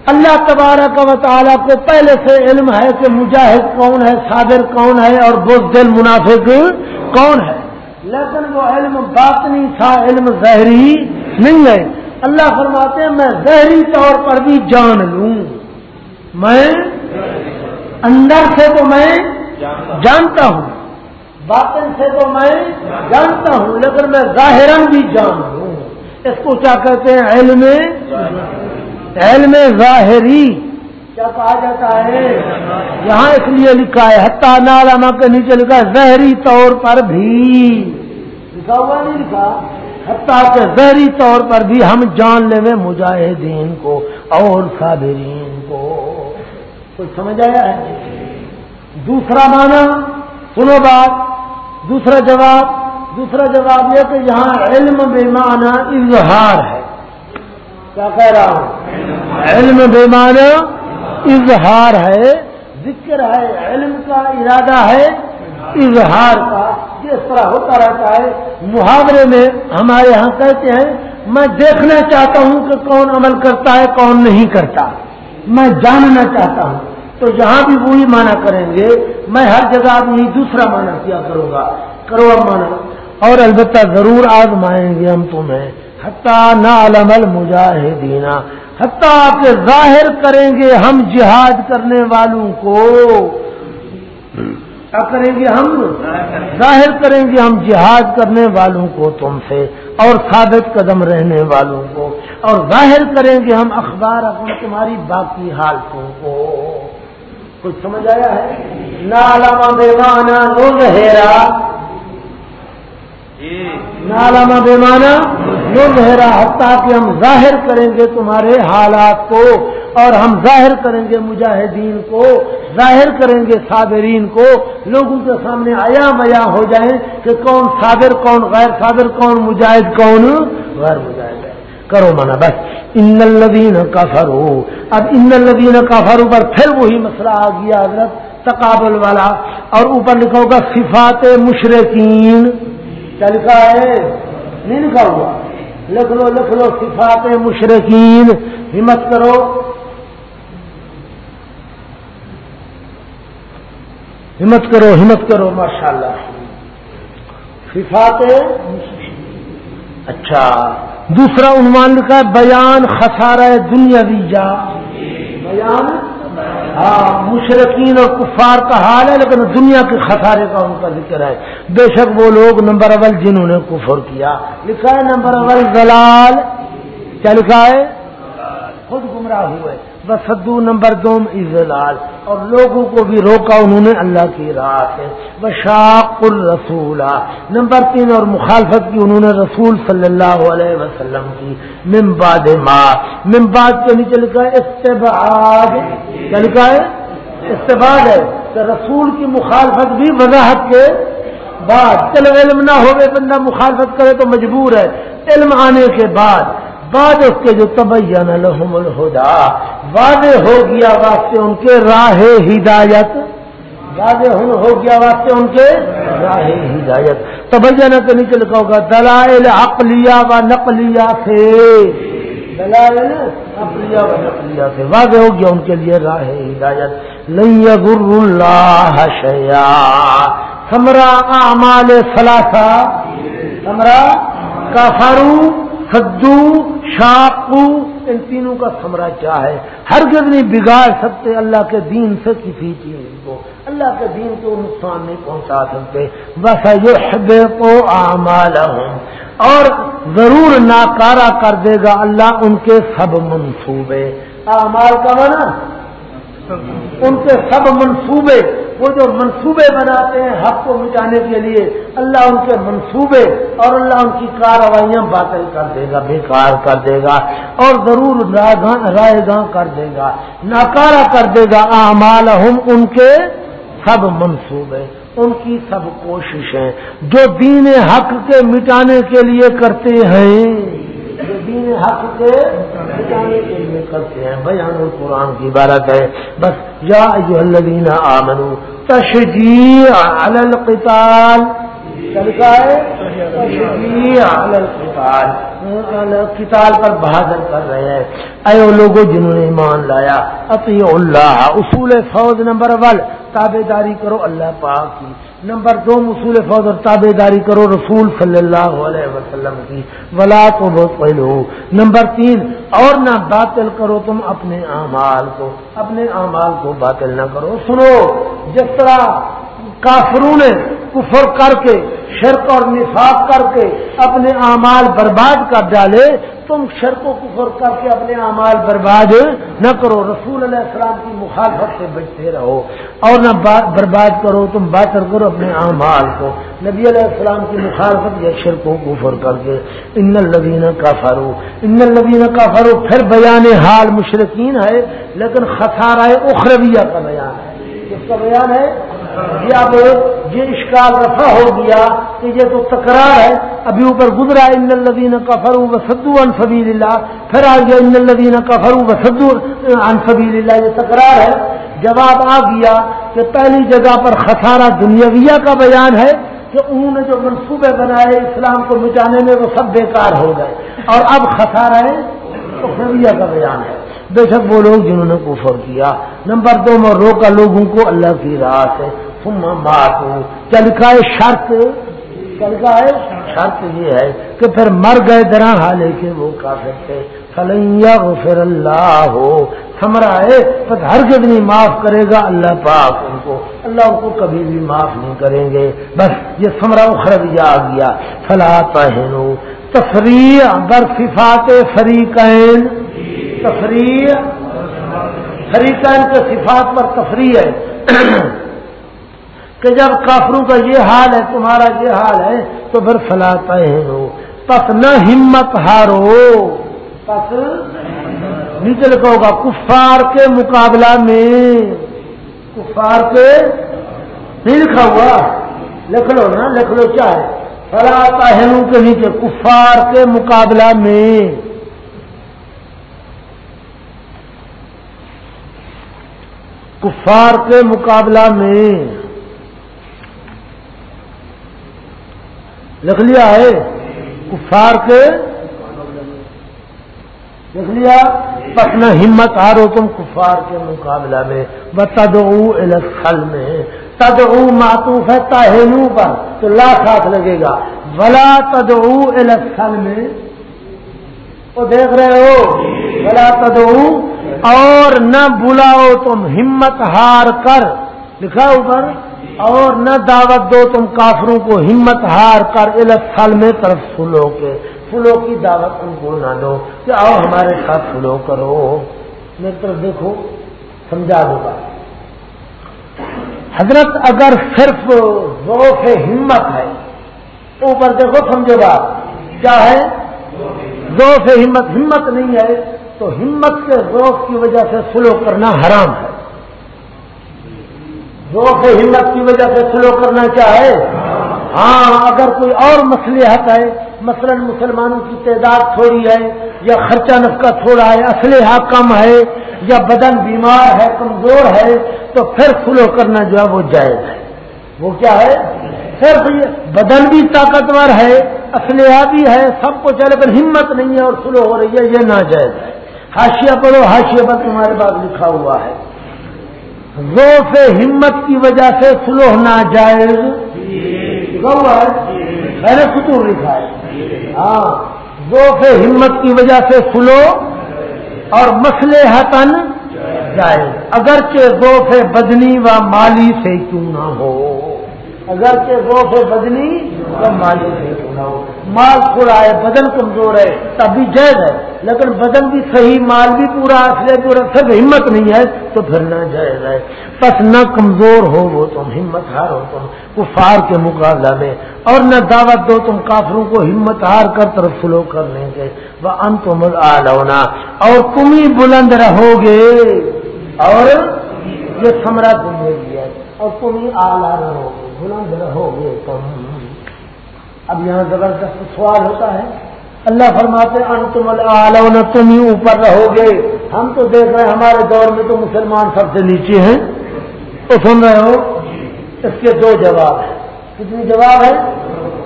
اللہ تبارک و تعالیٰ کو پہلے سے علم ہے کہ مجاہد کون ہے، صابر کون ہے اور بزدل منافق کون ہے۔ لیکن وہ علم باطنی تھا، علم ظہری نہیں ہے۔ اللہ فرماتے ہیں، میں ظہری طور پر بھی جان لوں۔ میں اندر سے تو میں جانتا ہوں، باطن سے تو میں جانتا ہوں، لیکن میں ظاہر بھی جان لوں۔ اس کو کیا کہتے ہیں؟ علم علم ظاہری۔ کیا کہا جاتا ہے؟ یہاں اس لیے لکھا ہے حتہ نالما کے نیچے لکھا ہے، زہری طور پر بھی۔ لکھا ہوا نہیں لکھا حتیٰ کہ زہری طور پر بھی ہم جان لیں میں مجاہدین کو اور صابرین کو۔ کچھ سمجھ آیا ہے؟ دوسرا معنی، سنو بات، دوسرا جواب دوسرا جواب یہ کہ یہاں علم بے معنی اظہار ہے۔ کیا کہہ رہا ہوں؟ علم بے معنی اظہار ہے، ذکر ہے، علم کا ارادہ ہے، اظہار کا اس طرح ہوتا رہتا ہے، محاورے میں ہمارے یہاں کہتے ہیں، میں دیکھنا چاہتا ہوں کہ کون عمل کرتا ہے، کون نہیں کرتا۔ میں جاننا چاہتا ہوں۔ تو جہاں بھی وہی مانا کریں گے، میں ہر جگہ یہی دوسرا مانا کیا کروں گا۔ کرو مانا اور البتہ ضرور آزمائیں گے ہم تمہیں۔ حتیٰ نہ علم مجاہدینہ حتیٰ کہ ظاہر کریں گے ہم جہاد کرنے والوں کو۔ کیا کریں گے ہم؟ ظاہر کریں گے ہم جہاد کرنے والوں کو تم سے اور ثابت قدم رہنے والوں کو اور ظاہر کریں گے ہم اخبار اپنے تمہاری باقی حالتوں کو۔ کچھ سمجھ آیا ہے؟ نالما بیمانا نو لہرا نالما بیمانا نو لہرا حتیٰ کہ ہم ظاہر کریں گے تمہارے حالات کو۔ اور ہم ظاہر کریں گے مجاہدین کو، ظاہر کریں گے صابرین کو، لوگوں کے سامنے آیا میا ہو جائیں کہ کون صابر، کون غیر صابر، کون مجاہد، کون غیر مجاہد ہے۔ کرو منا بس۔ ان الدین کا فرو اب ان الدین کا فرو پر پھر وہی مسئلہ آ گیا حضرت تقابل والا اور اوپر لکھا ہوگا صفات مشرقین کیا لکھا ہے؟ نہیں لکھا ہوا۔ لکھ لو لکھ لو صفات مشرقین ہمت کرو۔ ہمت کرو ہمت کرو ماشاء اللہ صفات اچھا۔ دوسرا عنوان لکھا ہے، بیان خسارہ دنیا بیان؟ ہاں مشرقین اور کفار کا حال ہے، لیکن دنیا کے خسارے کا ان کا ذکر ہے۔ بے شک وہ لوگ نمبر اول جنہوں نے کفر کیا۔ لکھا ہے نمبر اول، زلال۔ کیا لکھا ہے؟ خود گمراہ ہوئے۔ سدو نمبر دو اضلال، اور لوگوں کو بھی روکا انہوں نے اللہ کی راہ سے۔ بشاق الرسول نمبر تین، اور مخالفت کی انہوں نے رسول صلی اللہ علیہ وسلم کی۔ ممباد ماں ممباد کے نیچے لکھا ہے؟ استباد کیا لکھا ہے؟ استباد ہے۔ کہ رسول کی مخالفت بھی وضاحت کے بعد۔ چلو علم نہ ہو بندہ مخالفت کرے تو مجبور ہے۔ علم آنے کے بعد۔ بعد اس کے جو تبین لحم الہدا، واضح ہو گیا واسطے ان کے راہ ہدایت۔ واضح ہو گیا واسطے ان کے راہ ہدایت۔ تبین کے نیچے لکھا ہوگا، دلائل عقلیہ و نقلیہ سے۔ دلائل عقلیہ و نقلیہ سے۔ واضح ہو گیا ان کے لیے راہ ہدایت۔ نہیں گر اللہ شیا سمرا اعمال سلاسا سمرا کافارو سدو شاقو، ان تینوں کا سمرا کیا ہے؟ ہر نہیں بگاڑ سکتے اللہ کے دین سے کسی چیز کو۔ اللہ کے دین کو نقصان نہیں پہنچا سکتے۔ بس یہ کو آمال اور ضرور ناکارا کر دے گا اللہ ان کے سب منصوبے۔ اعمال کا مانا ان کے سب منصوبے۔ وہ جو منصوبے بناتے ہیں حق کو مٹانے کے لیے، اللہ ان کے منصوبے اور اللہ ان کی کارروائیاں باطل کر دے گا بیکار کر دے گا اور ضرور رائے گاہ کر دے گا ناکارا کر دے گا۔ اعمال ان کے سب منصوبے، ان کی سب کوششیں جو دین حق کے مٹانے کے لیے کرتے ہیں۔ جو دین حق کے مٹانے کے لیے کرتے ہیں، بیان القرآن کی عبارت ہے۔ بس یا جو الذین آمنو تشجیع علی القتال۔ چلتا ہے تشجیع علی القتال۔ یعنی قتال پر بہادر کر رہے ہیں۔ اے لوگوں جنہوں نے ایمان لایا اطیع اللہ، اصول فوج نمبر ون۔ تابے داری کرو اللہ پاک کی۔ نمبر دو مصول فوج اور تابے داری کرو رسول صلی اللہ علیہ وسلم کی۔ ولا کو بہت پہلو نمبر تین، اور نہ باطل کرو تم اپنے اعمال کو۔ اپنے اعمال کو باطل نہ کرو۔ سنو، جس طرح کافروں نے کفر کر کے، شرک اور نفاق کر کے اپنے اعمال برباد کر ڈالے، تم شرک و کفر کر کے اپنے اعمال برباد نہ کرو۔ رسول علیہ السلام کی مخالفت سے بچتے رہو اور نہ برباد کرو، تم باتر کرو اپنے اعمال کو۔ نبی علیہ السلام کی مخالفت یا شرک و کفر کر کے۔ ان الدین کا فرو ان الدین کا فرو پھر بیان حال مشرقین ہے، لیکن خسارہ اخرویہ کا بیان ہے۔ کس کا بیان ہے یہ اب یہ اشکال رفع ہو گیا کہ یہ تو تکرار ہے، ابھی اوپر گزرا ان الدین کا فرو و سدو انصبیل اللہ پھر آ گیا ان الدین کا فرو و سدو انصبیل اللہ یہ تکرار ہے۔ جواب آ گیا کہ پہلی جگہ پر خسارہ دنیاویہ کا بیان ہے کہ انہوں نے جو منصوبے بنائے اسلام کو مٹانے میں وہ سب بیکار ہو گئے۔ اور اب خسارہ ہے تو کا بیان ہے۔ بے شک وہ لوگ جنہوں نے کفر کیا۔ نمبر دو، میں روکا لوگوں کو اللہ کی راہ سے۔ بات کیا لکھا ہے شرط؟ کیا لکھا ہے؟ شرط یہ ہے کہ پھر مر گئے درا حالے کے وہ کافر تھے۔ فلیا پھر اللہ ہو سمرا ہے تو ہر نہیں معاف کرے گا اللہ پاک ان کو۔ اللہ ان کو کبھی بھی معاف نہیں کریں گے۔ بس یہ سمرا اخرب آ گیا۔ فلا پہنو تفریح بر صفات فریقین تفریح فریقین کے صفات پر تفریح ہے۔ کہ جب کافروں کا یہ حال ہے، تمہارا یہ حال ہے، تو پھر فلاتا ہے پس نہ ہمت ہارو۔ پس نیچے لکھا ہوگا کفار کے مقابلہ میں۔ کفار کے نہیں لکھا ہوا۔ لکھ لو نا، لکھ لو چاہے فلاتا ہے کے نیچے کفار کے مقابلہ میں۔ کفار کے مقابلہ میں لکھ لیا ہے؟ کفار کے لکھ لیا اپنا ہمت ہارو تم کفار کے مقابلہ میں۔ بتدل میں تد معطوف ہے تاہنو پر تو لا ساتھ لگے گا۔ بلا تدعو السل میں وہ دیکھ رہے ہو۔ بلا تدعو اور نہ بلاؤ تم، ہمت ہار کر۔ لکھا اوپر، اور نہ دعوت دو تم کافروں کو، ہمت ہار کر۔ الگ میں طرف فلو کے فلو کی دعوت ان کو نہ دو۔ کہ آؤ ہمارے ساتھ فلو کرو۔ میری طرف دیکھو، سمجھا دو گا حضرت اگر صرف ذوق ہمت ہے اوپر دیکھو، سمجھو بات۔ کیا ہے؟ ذوق ہمت ہمت نہیں ہے، تو ہمت کے ذوق کی وجہ سے سلو کرنا حرام ہے۔ ذوق ہمت کی وجہ سے سلو کرنا کیا ہے؟ ہاں اگر کوئی اور مسلحت ہے، مثلا مسلمانوں کی تعداد تھوڑی ہے، یا خرچہ نفقہ تھوڑا ہے، اسلحہ کم ہے، یا بدن بیمار ہے، کمزور ہے، تو پھر سلو کرنا جو ہے وہ جائز ہے۔ وہ کیا ہے؟ صرف یہ بدن بھی طاقتور ہے اسلحہ بھی ہے، سب کو چلے کر ہمت نہیں ہے اور سلو ہو رہی ہے، یہ ناجائز ہے۔ ہاشیا پڑھو ہاشیا پر تمہارے پاس لکھا ہوا ہے۔ روف ہمت کی وجہ سے سلو ناجائز۔ میں نے فتور لکھا ہے۔ ہاں روف ہمت کی وجہ سے سلو اور مسئلے حتن جائز۔ اگرچہ روف بدنی و مالی سے کیوں نہ ہو۔ اگرچہ روف بدنی و مالی سے مال تھوڑا ہے، بدن کمزور ہے، تبھی جائز ہے۔ لیکن بدن بھی صحیح، مال بھی پورا اصل پورا سب ہمت نہیں ہے، تو پھر نہ جائز ہے۔ بس نہ کمزور ہو وہ تم، ہمت ہار ہو تم، کفار کے مقابلہ میں۔ اور نہ دعوت دو تم کافروں کو، ہمت ہار کر طرف فلو کر لیں گے۔ وہ انتم آلونا اور تم ہی بلند رہو گے۔ اور یہ سمرا دے گی اور تم ہی آلہ رہو گے۔ بلند رہو گے تم اب یہاں زبردست سوال ہوتا ہے۔ اللہ فرماتے ان تم اللہ تم ہی اوپر رہو گے۔ ہم تو دیکھ رہے ہیں، ہمارے دور میں تو مسلمان سب سے نیچے ہیں۔ تو سن رہے ہو؟ اس کے دو جواب ہیں۔ کتنی جواب ہے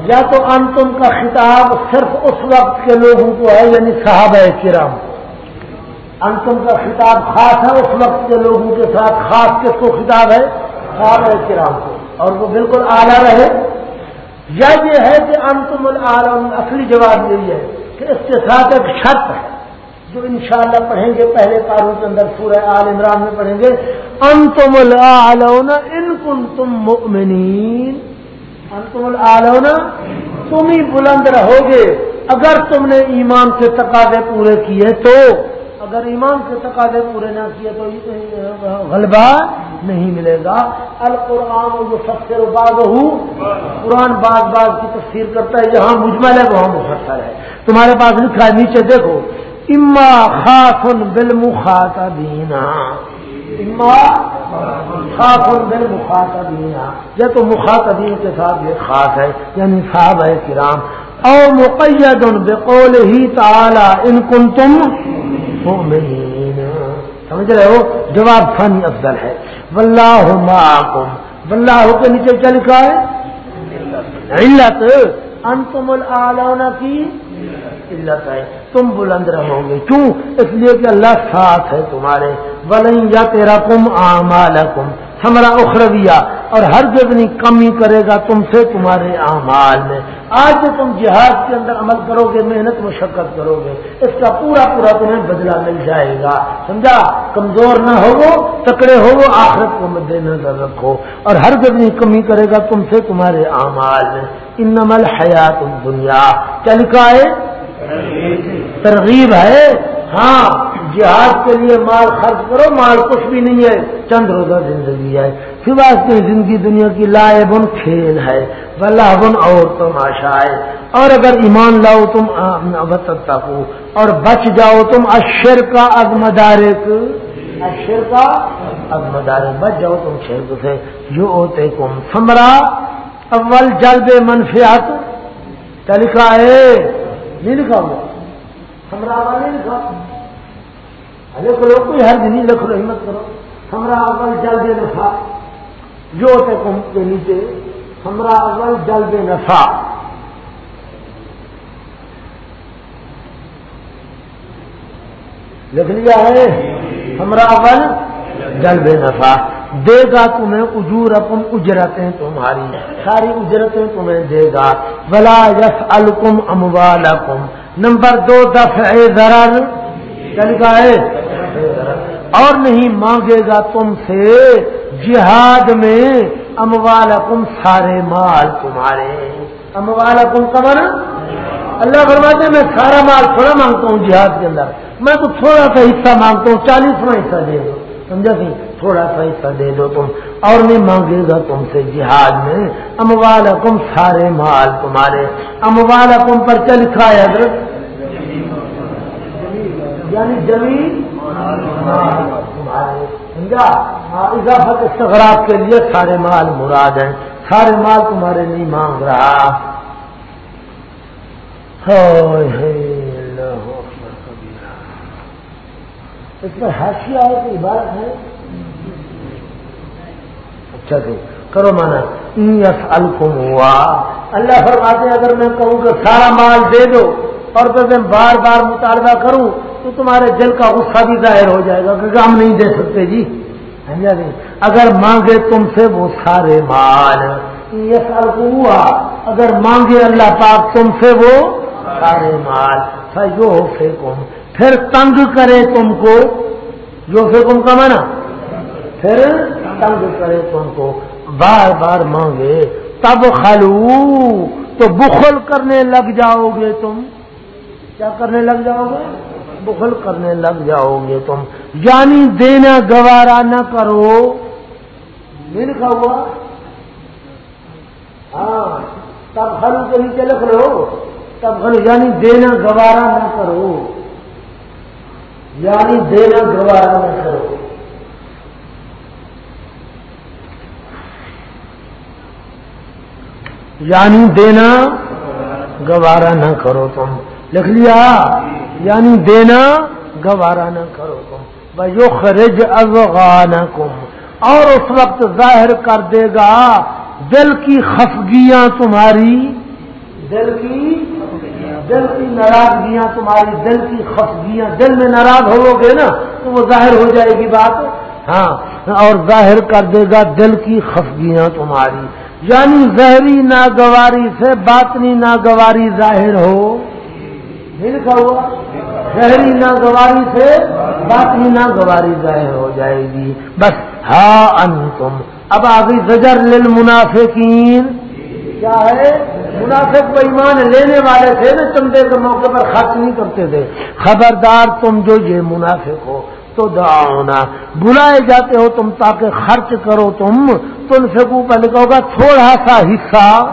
یا تو ان تم کا خطاب صرف اس وقت کے لوگوں کو ہے یعنی صحابہ کرام ان تم کا خطاب خاص ہے، اس وقت کے لوگوں کے ساتھ خاص کس کو خطاب ہے؟ صحابہ کرام کو۔ اور وہ بالکل اعلیٰ رہے۔ یا یہ ہے کہ انتم العالم اصلی جواب یہی ہے کہ اس کے ساتھ ایک شرط ہے، جو انشاءاللہ پڑھیں گے، پہلے پاروں کے اندر سورہ آل عمران میں پڑھیں گے۔ انتم العالون ان کن تم مؤمنین۔ انتم نا تم ہی بلند رہو گے۔ اگر تم نے ایمان کے تقاضے پورے کیے تو اگر ایمان کے تقاضے پورے نہ کیے تو غلبہ نہیں ملے گا۔ القرآن جو فخر باغ ہوں قرآن باغ باغ کی تفسیر کرتا ہے، جہاں مجمل ہے وہاں مفسر ہے۔ تمہارے پاس لکھا ہے نیچے دیکھو۔ اما خاصن بل مخاطبینا اما خاصن بل مخاطبینا یہ تو مخاطبین کے ساتھ یہ خاص ہے یعنی صاحب ہے کرام۔ او مقید بقول ہی تعالی ان کن تم سمجھ رہے ہو؟ جواب فنی افضل ہے. واللہ معاکم واللہ کے نیچے کیا لکھا ہے؟ علت. انتم العلون کی علت ہے. تم بلند رہو گے. کیوں؟ اس لیے کہ اللہ ساتھ ہے تمہارے. ولن یا تیرا کم ہمارا اخرویہ، اور ہر جگنی کمی کرے گا تم سے تمہارے اعمال میں۔ آج جو تم جہاد کے اندر عمل کرو گے، محنت مشقت کرو گے، اس کا پورا پورا تمہیں بدلہ مل جائے گا۔ سمجھا؟ کمزور نہ ہو تکڑے ہو آخرت کو مد نظر رکھو۔ اور ہر جگنی کمی کرے گا تم سے تمہارے اعمال میں۔ ان حیات دنیا کیا لکھا ہے؟ ترغیب ہے۔ ہاں۔ جہاد کے لیے مال خرچ کرو، مال کچھ بھی نہیں ہے، چند روزہ زندگی ہے۔ کی زندگی دنیا کی لائے بن کھیل ہے بلّہ بن اور تماشا ہے۔ اور اگر ایمان لاؤ تم تکو اور بچ جاؤ تم اشر کا مدارک۔ اشر کا مدارک۔ بچ جاؤ تم شرک سے۔ جو ہوتے کم سمرا، اول جلد منفیات کیا لکھا ہے؟ نہیں لکھا ہوا۔ سمرا نہیں لکھا۔ لکھ لو کوئی حرج نہیں، لکھ لو، ہمت کرو۔ ہمرا اول جل دے نفا جو کے نیچے ہمرا اول جل دے نفا لکھ لیا ہے؟ ہمرا اول جل بے نفا دے گا تمہیں اجور اپن اجرتیں تمہاری۔ ساری اجرتیں تمہیں دے گا۔ بلا یس الکم اموال نمبر دو، دفع ضرر۔ چل گئے اور نہیں مانگے گا تم سے جہاد میں، اموالکم سارے مال تمہارے۔ اموالکم کمر اللہ فرماتے میں سارا مال تھوڑا مانگتا ہوں جہاد کے اندر۔ میں تو تھوڑا سا حصہ مانگتا ہوں، چالیسواں حصہ دے دو۔ سمجھا سی تھوڑا سا حصہ دے دو تم۔ اور نہیں مانگے گا تم سے جہاد میں، اموالکم سارے مال تمہارے۔ اموالکم پر چل کھائے حضرت؟ یعنی زمین۔ سمجھا؟ اضافت استغراق کے لیے سارے مال مراد ہیں۔ سارے مال تمہارے نہیں مانگ رہا۔ اس میں حاشیہ ہے کہ عبارت ہے؟ اچھا جی کرو مانا یس الکم ہوا۔ اللہ فرماتے اگر میں کہوں کہ سارا مال دے دو اور پھر میں بار بار مطالبہ کروں تو تمہارے دل کا غصہ بھی ظاہر ہو جائے گا کیونکہ ہم نہیں دے سکتے جی؟ اگر مانگے تم سے وہ سارے مال۔ یہ سال ہوا اگر مانگے اللہ پاک تم سے وہ سارے مال۔ جو کم پھر تنگ کرے تم کو۔ جو کم کا مانا پھر تنگ کرے تم کو۔ بار بار مانگے۔ تب خلو تو بخل کرنے لگ جاؤ گے تم۔ کیا کرنے لگ جاؤ گے؟ بخل کرنے لگ جاؤ گے تم۔ یعنی دینا گوارا نہ کرو۔ نہیں لکھا ہوا؟ ہاں تب خلو کے نیچے لکھ لو۔ تب خلو یعنی دینا گوارا نہ کرو۔ یعنی دینا گوارا نہ کرو۔ یعنی دینا گوارا نہ کرو تم۔ لکھ لیا؟ یعنی دینا گوارا نہ کرو تم۔ بھائی خرج افغان اور اس وقت ظاہر کر دے گا، دل کی خفگیاں تمہاری، دل کی دل کی ناراضگیاں تمہاری، دل کی خفگیاں۔ دل میں ناراض ہو گے نا، تو وہ ظاہر ہو جائے گی بات۔ ہاں اور ظاہر کر دے گا دل کی خفگیاں تمہاری۔ یعنی ظہری ناگواری سے باطنی ناگواری ظاہر ہو۔ لکھا ہوا۔ شہری ناگواری سے باقی ناگواری ظاہر ہو جائے گی۔ بس ہاں ان تم اب آگے زجر لل منافقین کیا ہے؟ منافق کو ایمان لینے والے تھے نا چندے کے موقع پر خرچ نہیں کرتے تھے۔ خبردار تم جو یہ منافق ہو، تو دعا ہونا بلائے جاتے ہو تم تاکہ خرچ کرو تم۔ تم سے پہلے کہو گا تھوڑا سا حصہ۔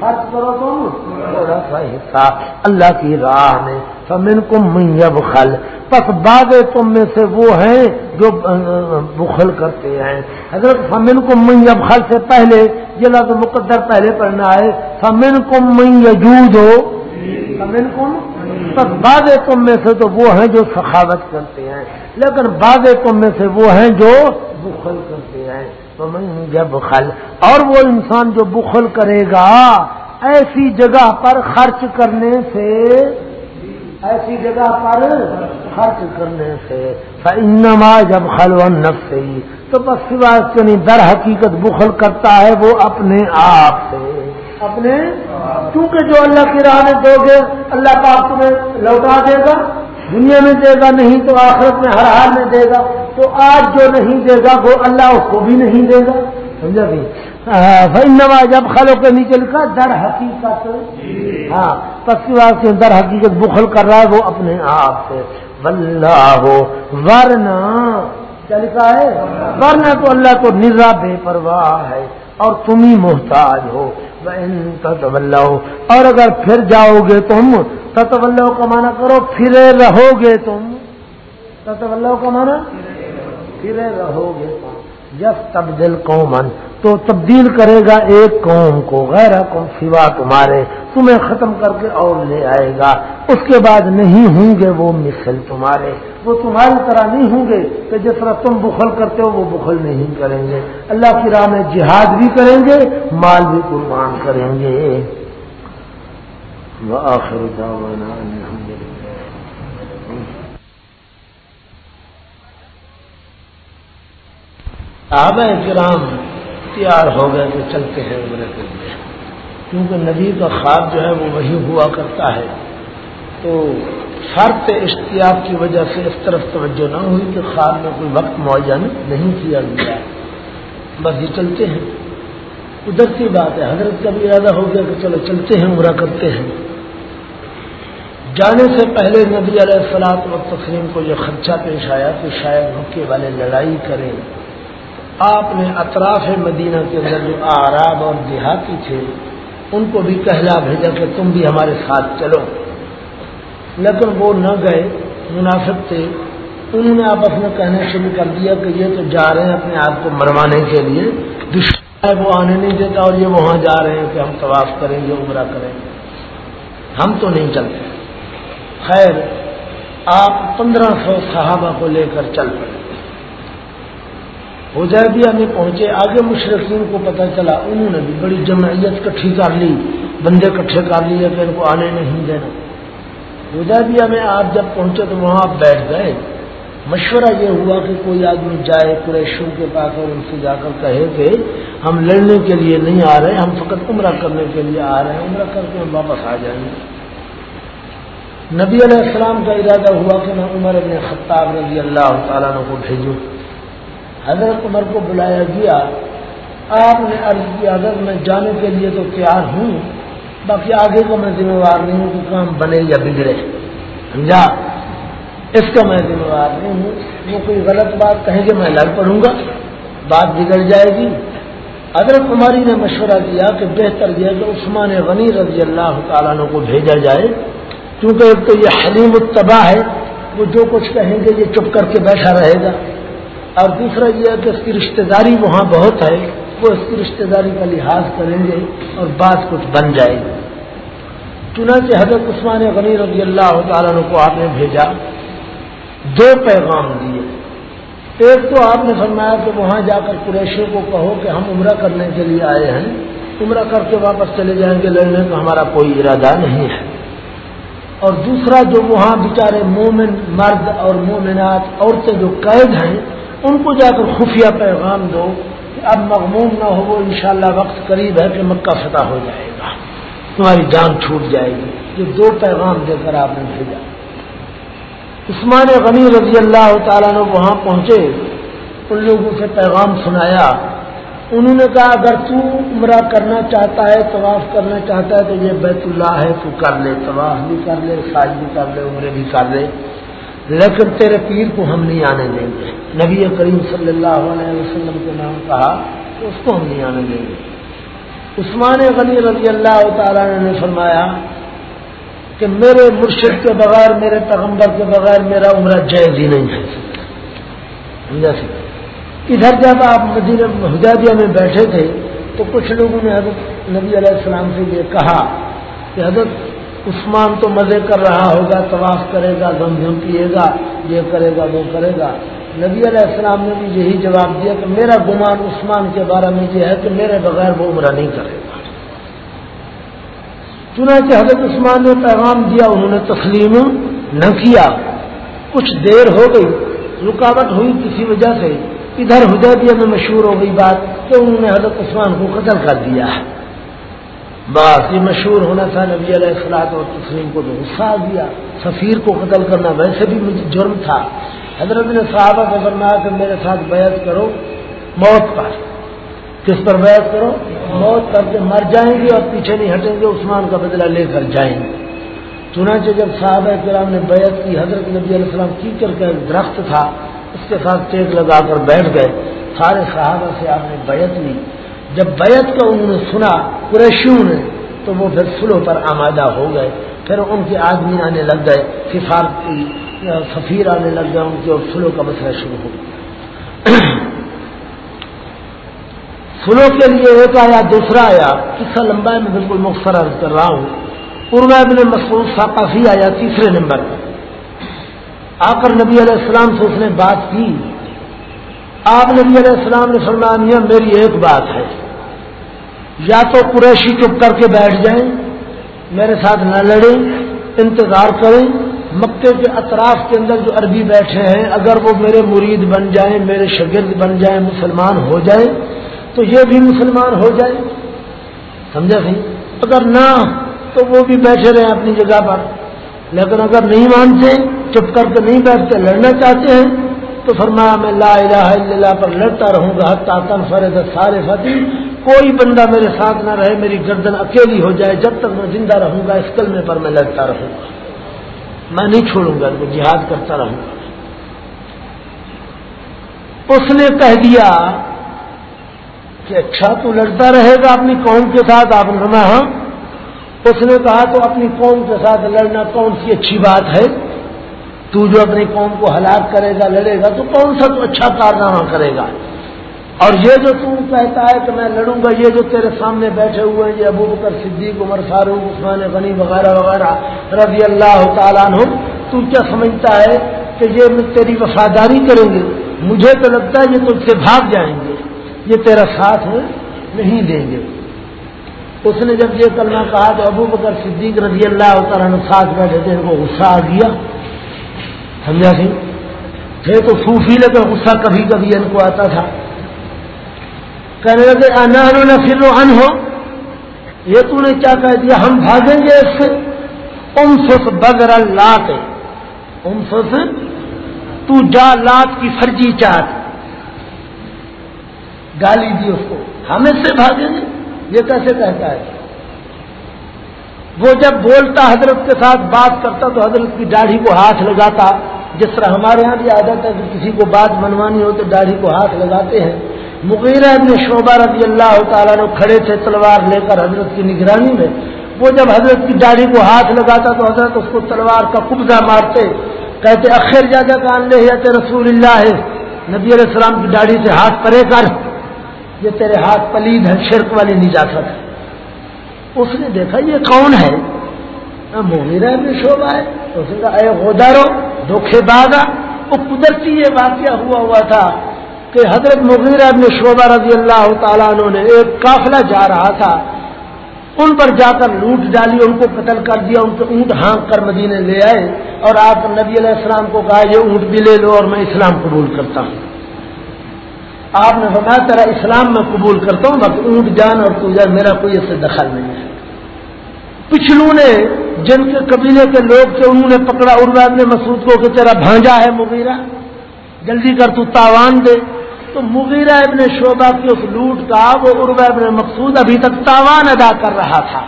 خرچ کرو تم تھوڑا سا حصہ اللہ کی راہ میں فمن کو میب خل پس بعد تم میں سے وہ ہیں جو بخل کرتے ہیں۔ حضرت فمن کو میب خل سے پہلے یہ لفظ مقدر پہلے پڑھنا ہے۔ فمن کو میجود ہو فمن کو پس بعد تم میں سے تو وہ ہیں جو سخاوت کرتے ہیں۔ لیکن بعد تم میں سے وہ ہیں جو بخل کرتے ہیں۔ جب خل، اور وہ انسان جو بخل کرے گا، ایسی جگہ پر خرچ کرنے سے، ایسی جگہ پر خرچ کرنے سے انما جب خلو نف سے ہی تو بس سوائے کے نہیں، در حقیقت بخل کرتا ہے وہ اپنے آپ سے۔ اپنے؟ کیونکہ جو اللہ کی راہ میں دو گے اللہ پاک تمہیں لوٹا دے گا، دنیا میں دے گا، نہیں تو آخرت میں ہر حال میں دے گا۔ تو آج جو نہیں دے گا، وہ اللہ اس کو بھی نہیں دے گا۔ سمجھا بھائی؟ نوا جب خلوں کے نیچے لکھا در حقیقت ہاں کے در حقیقت بخل کر رہا ہے وہ اپنے آپ سے۔ بلّہ ہو ورنہ کیا لکھا ہے؟ ورنہ تو اللہ تو نظا بے پرواہ ہے اور تم ہی محتاج ہو۔ اور اگر پھر جاؤ گے تم تتول کا مانا کرو، پھرے رہو گے تم۔ تتول کا مانا پھرے رہو گے تم جس تبدیل قومن تو تبدیل کرے گا ایک قوم کو، غیر قوم سوا تمہارے، تمہیں ختم کر کے اور لے آئے گا۔ اس کے بعد نہیں ہوں گے وہ مثل تمہارے۔ وہ تمہاری طرح نہیں ہوں گے کہ جس طرح تم بخل کرتے ہو، وہ بخل نہیں کریں گے۔ اللہ کی راہ میں جہاد بھی کریں گے، مال بھی قربان کریں گے۔ وآخر دعوانا صحابہ کرام تیار ہو گئے تو چلتے ہیں عمرے کے لیے۔ کیونکہ نبی کا خواب جو ہے وہ وہی ہوا کرتا ہے۔ تو شرط اشتیاب کی وجہ سے اس طرف توجہ نہ ہوئی کہ خواب میں کوئی وقت معین نہیں کیا گیا۔ بس یہ چلتے ہیں۔ قدرتی بات ہے، حضرت کا بھی ارادہ ہو گیا کہ چلو چلتے ہیں، عمرہ کرتے ہیں۔ جانے سے پہلے نبی علیہ السلاط و تسلیم کو یہ خدشہ پیش آیا کہ شاید مکے والے لڑائی کریں۔ آپ نے اطراف مدینہ کے اندر جو آراب اور دیہاتی تھے، ان کو بھی کہلا بھیجا کہ تم بھی ہمارے ساتھ چلو۔ لیکن وہ نہ گئے، منافق تھے۔ انہوں نے آپس میں کہنا شروع کر دیا کہ یہ تو جا رہے ہیں اپنے آپ کو مروانے کے لیے۔ دشمن وہ آنے نہیں دیتا اور یہ وہاں جا رہے ہیں کہ ہم طواف کریں گے، عمرہ کریں گے۔ ہم تو نہیں چلتے۔ خیر، آپ پندرہ سو صحابہ کو لے کر چل پڑے۔ حدیبیہ میں پہنچے، آگے مشرقین کو پتہ چلا، انہوں نے بھی بڑی جمعیت کٹھی کر لی، بندے کٹھے کر لیے کہ ان کو آنے نہیں دینا۔ حدیبیہ میں آپ جب پہنچے تو وہاں آپ بیٹھ گئے۔ مشورہ یہ ہوا کہ کوئی آدمی جائے قریشوں کے پاس اور ان سے جا کر کہے کہ ہم لڑنے کے لیے نہیں آ رہے، ہم فقط عمرہ کرنے کے لیے آ رہے ہیں، عمرہ کر کے ہم واپس آ جائیں گے۔ نبی علیہ السلام کا ارادہ ہوا کہ میں عمر ابن خطاب رضی اللہ تعالیٰ کو بھیجوں۔ حضرت عمر کو بلایا گیا۔ آپ نے عرض کیا، اگر میں جانے کے لیے تو تیار ہوں، باقی آگے کو میں ذمہ وار نہیں ہوں کہ کام بنے یا بگڑے۔ سمجھا؟ اس کا میں ذمہ وار نہیں ہوں۔ وہ کوئی غلط بات کہیں گے میں لڑ پڑوں گا، بات بگڑ جائے گی۔ حضرت عمری نے مشورہ کیا کہ بہتر یہ کہ عثمان غنی رضی اللہ تعالیٰ کو بھیجا جائے، کیونکہ ایک تو یہ حلیم التباہ ہے۔ وہ جو کچھ کہیں گے، یہ چپ کر کے بیٹھا رہے گا۔ اور دوسرا یہ ہے کہ اس کی رشتہ داری وہاں بہت ہے، وہ اس کی رشتہ داری کا لحاظ کریں گے اور بات کچھ بن جائے گی۔ چنانچہ حضرت عثمان غنی رضی اللہ تعالیٰ کو آپ نے بھیجا، دو پیغام دیے۔ ایک تو آپ نے فرمایا کہ وہاں جا کر قریشیوں کو کہو کہ ہم عمرہ کرنے کے لیے آئے ہیں۔ عمرہ کر کے واپس چلے جائیں گے، لڑنے کا ہمارا کوئی ارادہ نہیں ہے۔ اور دوسرا جو وہاں بیچارے مومن مرد اور مومنات، عورتیں جو قید ہیں ان کو جا کر خفیہ پیغام دو کہ اب مغموم نہ ہو، وہ انشاءاللہ وقت قریب ہے کہ مکہ فتح ہو جائے گا۔ تمہاری جان چھوٹ جائے گی۔ یہ دو پیغام دے کر آپ نے بھیجا۔ عثمان غنی رضی اللہ تعالیٰ نے وہاں پہنچے۔ ان لوگوں سے پیغام سنایا۔ انہوں نے کہا، اگر تو عمرہ کرنا چاہتا ہے، طواف کرنا چاہتا ہے، تو یہ بیت اللہ ہے، تو کر لے، طواف بھی کر لے، ساج بھی کر لے، عمرے بھی کر لے۔ لیکن تیرے پیر کو ہم نہیں آنے دیں گے۔ نبی کریم صلی اللہ علیہ وسلم کے نام کہا تو اس کو ہم نہیں آنے دیں گے۔ عثمان غنی رضی اللہ تعالیٰ نے فرمایا کہ میرے مرشد کے بغیر، میرے پیغمبر کے بغیر میرا عمرہ جائز ہی نہیں ہے۔ جیسے ادھر جب آپ مدینہ میں بیٹھے تھے تو کچھ لوگوں نے حضرت نبی علیہ السلام سے یہ کہا کہ حضرت عثمان تو مزے کر رہا ہوگا، طواف کرے گا گم گم پیے گا، یہ کرے گا، وہ کرے گا۔ نبی علیہ السلام نے بھی یہی جواب دیا کہ میرا گمان عثمان کے بارے میں یہ ہے کہ میرے بغیر وہ عمرہ نہیں کرے گا۔ چنانچہ حضرت عثمان نے پیغام دیا، انہوں نے تسلیم نہ کیا۔ کچھ دیر ہو گئی، رکاوٹ ہوئی کسی وجہ سے۔ ادھر حدیبیہ میں مشہور ہو گئی بات کہ انہوں نے حضرت عثمان کو قتل کر دیا۔ ہے بس، یہ مشہور ہونا تھا، نبی علیہ السلاط اور تسلیم کو تو غصہ آ گیا۔ سفیر کو قتل کرنا ویسے بھی مجھے جرم تھا۔ حضرت نے صحابہ کو فرمایا کہ میرے ساتھ بیعت کرو، موت پر۔ کس پر بیعت کرو؟ موت کر کے مر جائیں گے اور پیچھے نہیں ہٹیں گے، عثمان کا بدلہ لے کر جائیں گے۔ چنانچہ جب صحابہ کرام نے بیعت کی، حضرت نبی علیہ السلام کی کر کے درخت تھا، اس کے ساتھ ٹیک لگا کر بیٹھ گئے۔ سارے صحابہ سے آپ نے بیعت لی۔ جب بیعت کا انہوں نے سنا، قریشیوں نے، تو وہ پھر سلو پر آمادہ ہو گئے۔ پھر ان کے آدمی آنے لگ گئے سفارتی سفیر آنے لگ گئے ان کے اور سلو کا مسئلہ شروع ہو گیا۔ سلو کے لیے ایک آیا، دوسرا آیا۔ قصہ لمبا ہے، میں بالکل مختصر کر رہا ہوں۔ پورا ابن مسعود ثقافی آیا تیسرے نمبر پر۔ آ کر نبی علیہ السلام سے اس نے بات کی۔ آپ نبی علیہ السلام نے فرمایا میری ایک بات ہے۔ یا تو قریشی چپ کر کے بیٹھ جائیں، میرے ساتھ نہ لڑیں، انتظار کریں۔ مکے کے اطراف کے اندر جو عربی بیٹھے ہیں، اگر وہ میرے مرید بن جائیں، میرے شگرد بن جائیں، مسلمان ہو جائیں، تو یہ بھی مسلمان ہو جائے سمجھا سی اگر نہ، تو وہ بھی بیٹھے رہیں اپنی جگہ پر۔ لیکن اگر نہیں مانتے، چپ کر کے نہیں بیٹھتے، لڑنا چاہتے ہیں، تو فرمایا میں لا الہ الا اللہ پر لڑتا رہوں گا تاطن فرد سارے فتح کوئی بندہ میرے ساتھ نہ رہے، میری گردن اکیلی ہو جائے، جب تک میں زندہ رہوں گا، اس کلمے پر میں لڑتا رہوں گا۔ میں نہیں چھوڑوں گا میں جہاد کرتا رہوں گا۔ اس نے کہہ دیا کہ اچھا تو لڑتا رہے گا اپنی قوم کے ساتھ، آپ نے ہاں۔ اس نے کہا تو اپنی قوم کے ساتھ لڑنا کون سی اچھی بات ہے؟ تو جو اپنی قوم کو ہلاک کرے گا، لڑے گا، تو کون سا تو اچھا کارنامہ کرے گا؟ اور یہ جو تم کہتا ہے کہ میں لڑوں گا، یہ جو تیرے سامنے بیٹھے ہوئے ہیں، یہ ابو بکر صدیق، عمر فاروق، عثمان غنی وغیرہ وغیرہ رضی اللہ تعالیٰ عنہ تو کیا سمجھتا ہے کہ یہ تیری وفاداری کریں گے؟ مجھے تو لگتا ہے یہ تجھ سے بھاگ جائیں گے۔ یہ تیرا ساتھ نہیں دیں گے۔ اس نے جب یہ کلمہ کہا تو ابو بکر صدیق رضی اللہ تعالیٰ ساتھ بیٹھے تھے، ان کو غصہ آ گیا۔ سمجھا سی؟ تھے تو صوفی لگے غصہ کبھی کبھی ان کو آتا تھا۔ کہنے لگے انہوں پھر وہ ان ہو یہ تو نے کیا کہہ دیا؟ ہم بھاگیں گے اس سے۔ ام سس لات ام سس تو جا لات کی فرجی چاٹ گالی دی اس کو۔ ہم اس سے بھاگیں گے۔ یہ کیسے کہتا ہے؟ وہ جب بولتا حضرت کے ساتھ بات کرتا تو حضرت کی داڑھی کو ہاتھ لگاتا۔ جس طرح ہمارے یہاں بھی عادت ہے کہ کسی کو بات منوانی ہو تو داڑھی کو ہاتھ لگاتے ہیں۔ مغیرہ ابن شعبہ رضی اللہ تعالیٰ نے کھڑے تھے تلوار لے کر حضرت کی نگرانی میں۔ وہ جب حضرت کی داڑھی کو ہاتھ لگاتا تو حضرت اس کو تلوار کا قبضہ مارتے۔ کہتے اخر جاجا کان لے رسول اللہ۔ ہے نبی علیہ السلام کی داڑھی سے ہاتھ پرے کر۔ یہ تیرے ہاتھ پلید ہے شرک والی نجاست۔ اس نے دیکھا، یہ کون ہے؟ موہرا ابن شعبہ ہے۔ اس نے کہا، اے غدارو دھوکھے باغا، وہ قدرتی یہ واقعہ ہوا ہوا تھا۔ کہ حضرت مغیرہ ابن شعبہ رضی اللہ تعالیٰ عنہ نے ایک قافلہ جا رہا تھا۔ ان پر جا کر لوٹ ڈالی، ان کو قتل کر دیا، ان کے اونٹ ہانک کر مدینے لے آئے اور آپ نبی علیہ السلام کو کہا، یہ اونٹ بھی لے لو اور میں اسلام قبول کرتا ہوں۔ آپ نے فرمایا، تیرا اسلام میں قبول کرتا ہوں باقی اونٹ جان اور تو جان میرا کوئی اس سے دخل نہیں ہے۔ پچھلوں نے جن کے قبیلے کے لوگ تھے، انہوں نے پکڑا اروا نے مسعود کو کہ تیرا بھانجا ہے مغیرہ، جلدی کر تو تاوان دے۔ تو مغیرہ ابن شعبہ کی اس لوٹ کا وہ عربہ ابن مقصود ابھی تک تاوان ادا کر رہا تھا۔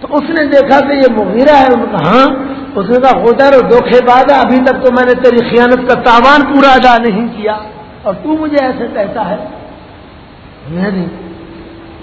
تو اس نے دیکھا کہ یہ مغیرہ ہے ان کا ہاں اس نے کہا ہوتا اور دھوکھے بعد ابھی تک تو میں نے تیری خیانت کا تاوان پورا ادا نہیں کیا۔ اور تو مجھے ایسے کہتا ہے۔ نہیں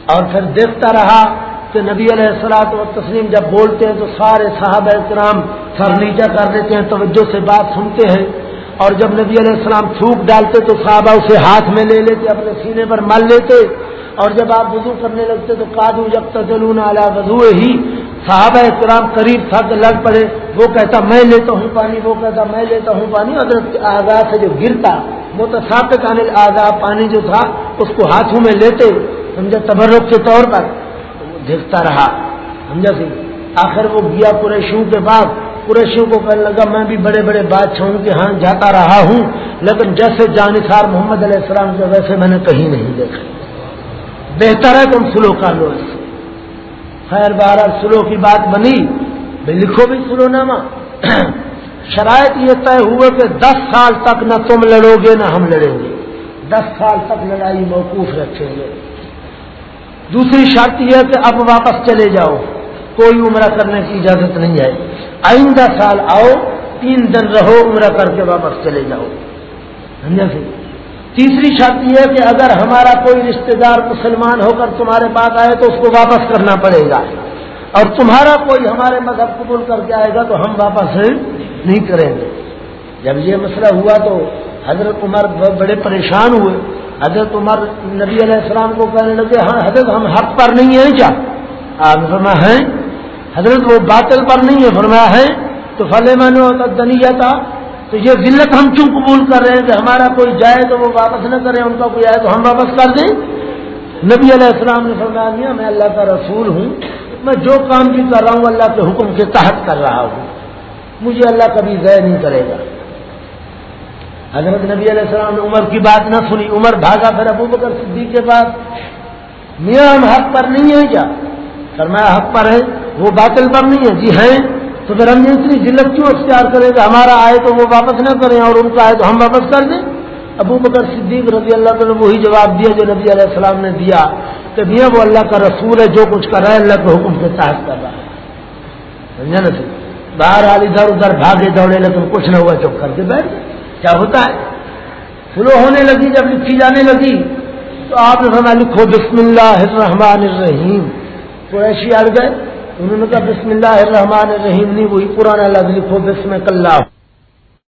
اور پھر دیکھتا رہا کہ نبی علیہ السلاط و تسلیم جب بولتے ہیں تو سارے صحابہ کرام سر نیچا کر دیتے ہیں، توجہ سے بات سنتے ہیں۔ اور جب نبی علیہ السلام تھوک ڈالتے تو صحابہ اسے ہاتھ میں لے لیتے، اپنے سینے پر مل لیتے۔ اور جب آپ وضو کرنے لگتے تو کادو جب تجلون اعلیٰ وضو ہی صحابہ کرام قریب تھا کہ لگ پڑے۔ وہ کہتا، میں لیتا ہوں پانی، وہ کہتا، میں لیتا ہوں پانی۔ حضرت آزاد سے جو گرتا وہ تو سابق عن آزاد پانی جو تھا، اس کو ہاتھوں میں لیتے۔ سمجھے تبرک کے طور پر۔ دیکھتا رہا۔ سمجھا سی؟ آخر وہ گیا قریشوں کے بعد۔ قریشیوں کو کہنے لگا، میں بھی بڑے بڑے بادشاہوں کے ہاں جاتا رہا ہوں، لیکن جیسے جانثار محمد علیہ السلام کے ویسے میں نے کہیں نہیں دیکھا۔ بہتر ہے تم سلو کا لو۔ ایسے خیر بارہ سلو کی بات بنی۔ لکھو بھی سلو نامہ۔ شرائط یہ طے ہوئے کہ دس سال تک نہ تم لڑو گے، نہ ہم لڑیں گے۔ دس سال تک لڑائی موقوف رکھیں گے۔ دوسری شرط یہ کہ اب واپس چلے جاؤ۔ کوئی عمرہ کرنے کی اجازت نہیں ہے۔ آئندہ سال آؤ، تین دن رہو، عمرہ کر کے واپس چلے جاؤ۔ سمجھا تیسری شرط یہ ہے کہ اگر ہمارا کوئی رشتہ دار مسلمان ہو کر تمہارے پاس آئے تو اس کو واپس کرنا پڑے گا۔ اور تمہارا کوئی ہمارے مذہب قبول کر کے آئے گا تو ہم واپس نہیں کریں گے۔ جب یہ مسئلہ ہوا تو حضرت عمر بڑے پریشان ہوئے۔ حضرت عمر نبی علیہ السلام کو کہنے لگے ہاں حضرت، ہم حق پر نہیں ہیں کیا؟ آپ فرما ہیں؟ حضرت وہ باطل پر نہیں ہے، فرمایا ہے، تو فلے میں نے دنیا تھا تو یہ ذلت ہم کیوں قبول کر رہے ہیں کہ ہمارا کوئی جائے تو وہ واپس نہ کرے، ان کا کوئی آئے تو ہم واپس کر دیں؟ نبی علیہ السلام نے فرمایا، نہیں، میں اللہ کا رسول ہوں، میں جو کام بھی کر رہا ہوں، اللہ کے حکم کے تحت کر رہا ہوں۔ مجھے اللہ کبھی ضائع نہیں کرے گا۔ حضرت نبی علیہ السلام نے عمر کی بات نہ سنی، عمر بھاگا پھر ابو بکر صدیق کے بعد میاں، ہم حق پر نہیں ہیں کیا؟ فرمایا، حق پر ہے وہ باطل پر نہیں ہے۔ جی ہیں۔ تو پھر ہم اتنی ذلت کیوں اختیار کریں کہ ہمارا آئے تو وہ واپس نہ کریں اور ان کا آئے تو ہم واپس کر دیں؟ ابو بکر صدیق رضی اللہ تعالیٰ وہی جواب دیا جو نبی علیہ السلام نے دیا کہ میاں وہ اللہ کا رسول ہے جو کچھ کر رہا ہے، اللہ کے حکم کے تحت کر رہا ہے۔ سمجھا نا باہر آل ادھر ادھر بھاگے دوڑے لیکن کچھ نہ ہوا، چپ کر کے بیٹھ کیا ہوتا ہے؟ فلو ہونے لگی، جب لکھی جانے لگی تو آپ نے سنا لکھو بسم اللہ الرحمن الرحیم۔ قریشی اڑ گئے۔ انہوں نے کہا بسم اللہ الرحمن الرحیم نہیں وہی پرانا لفظ لکھو بسم اللہ۔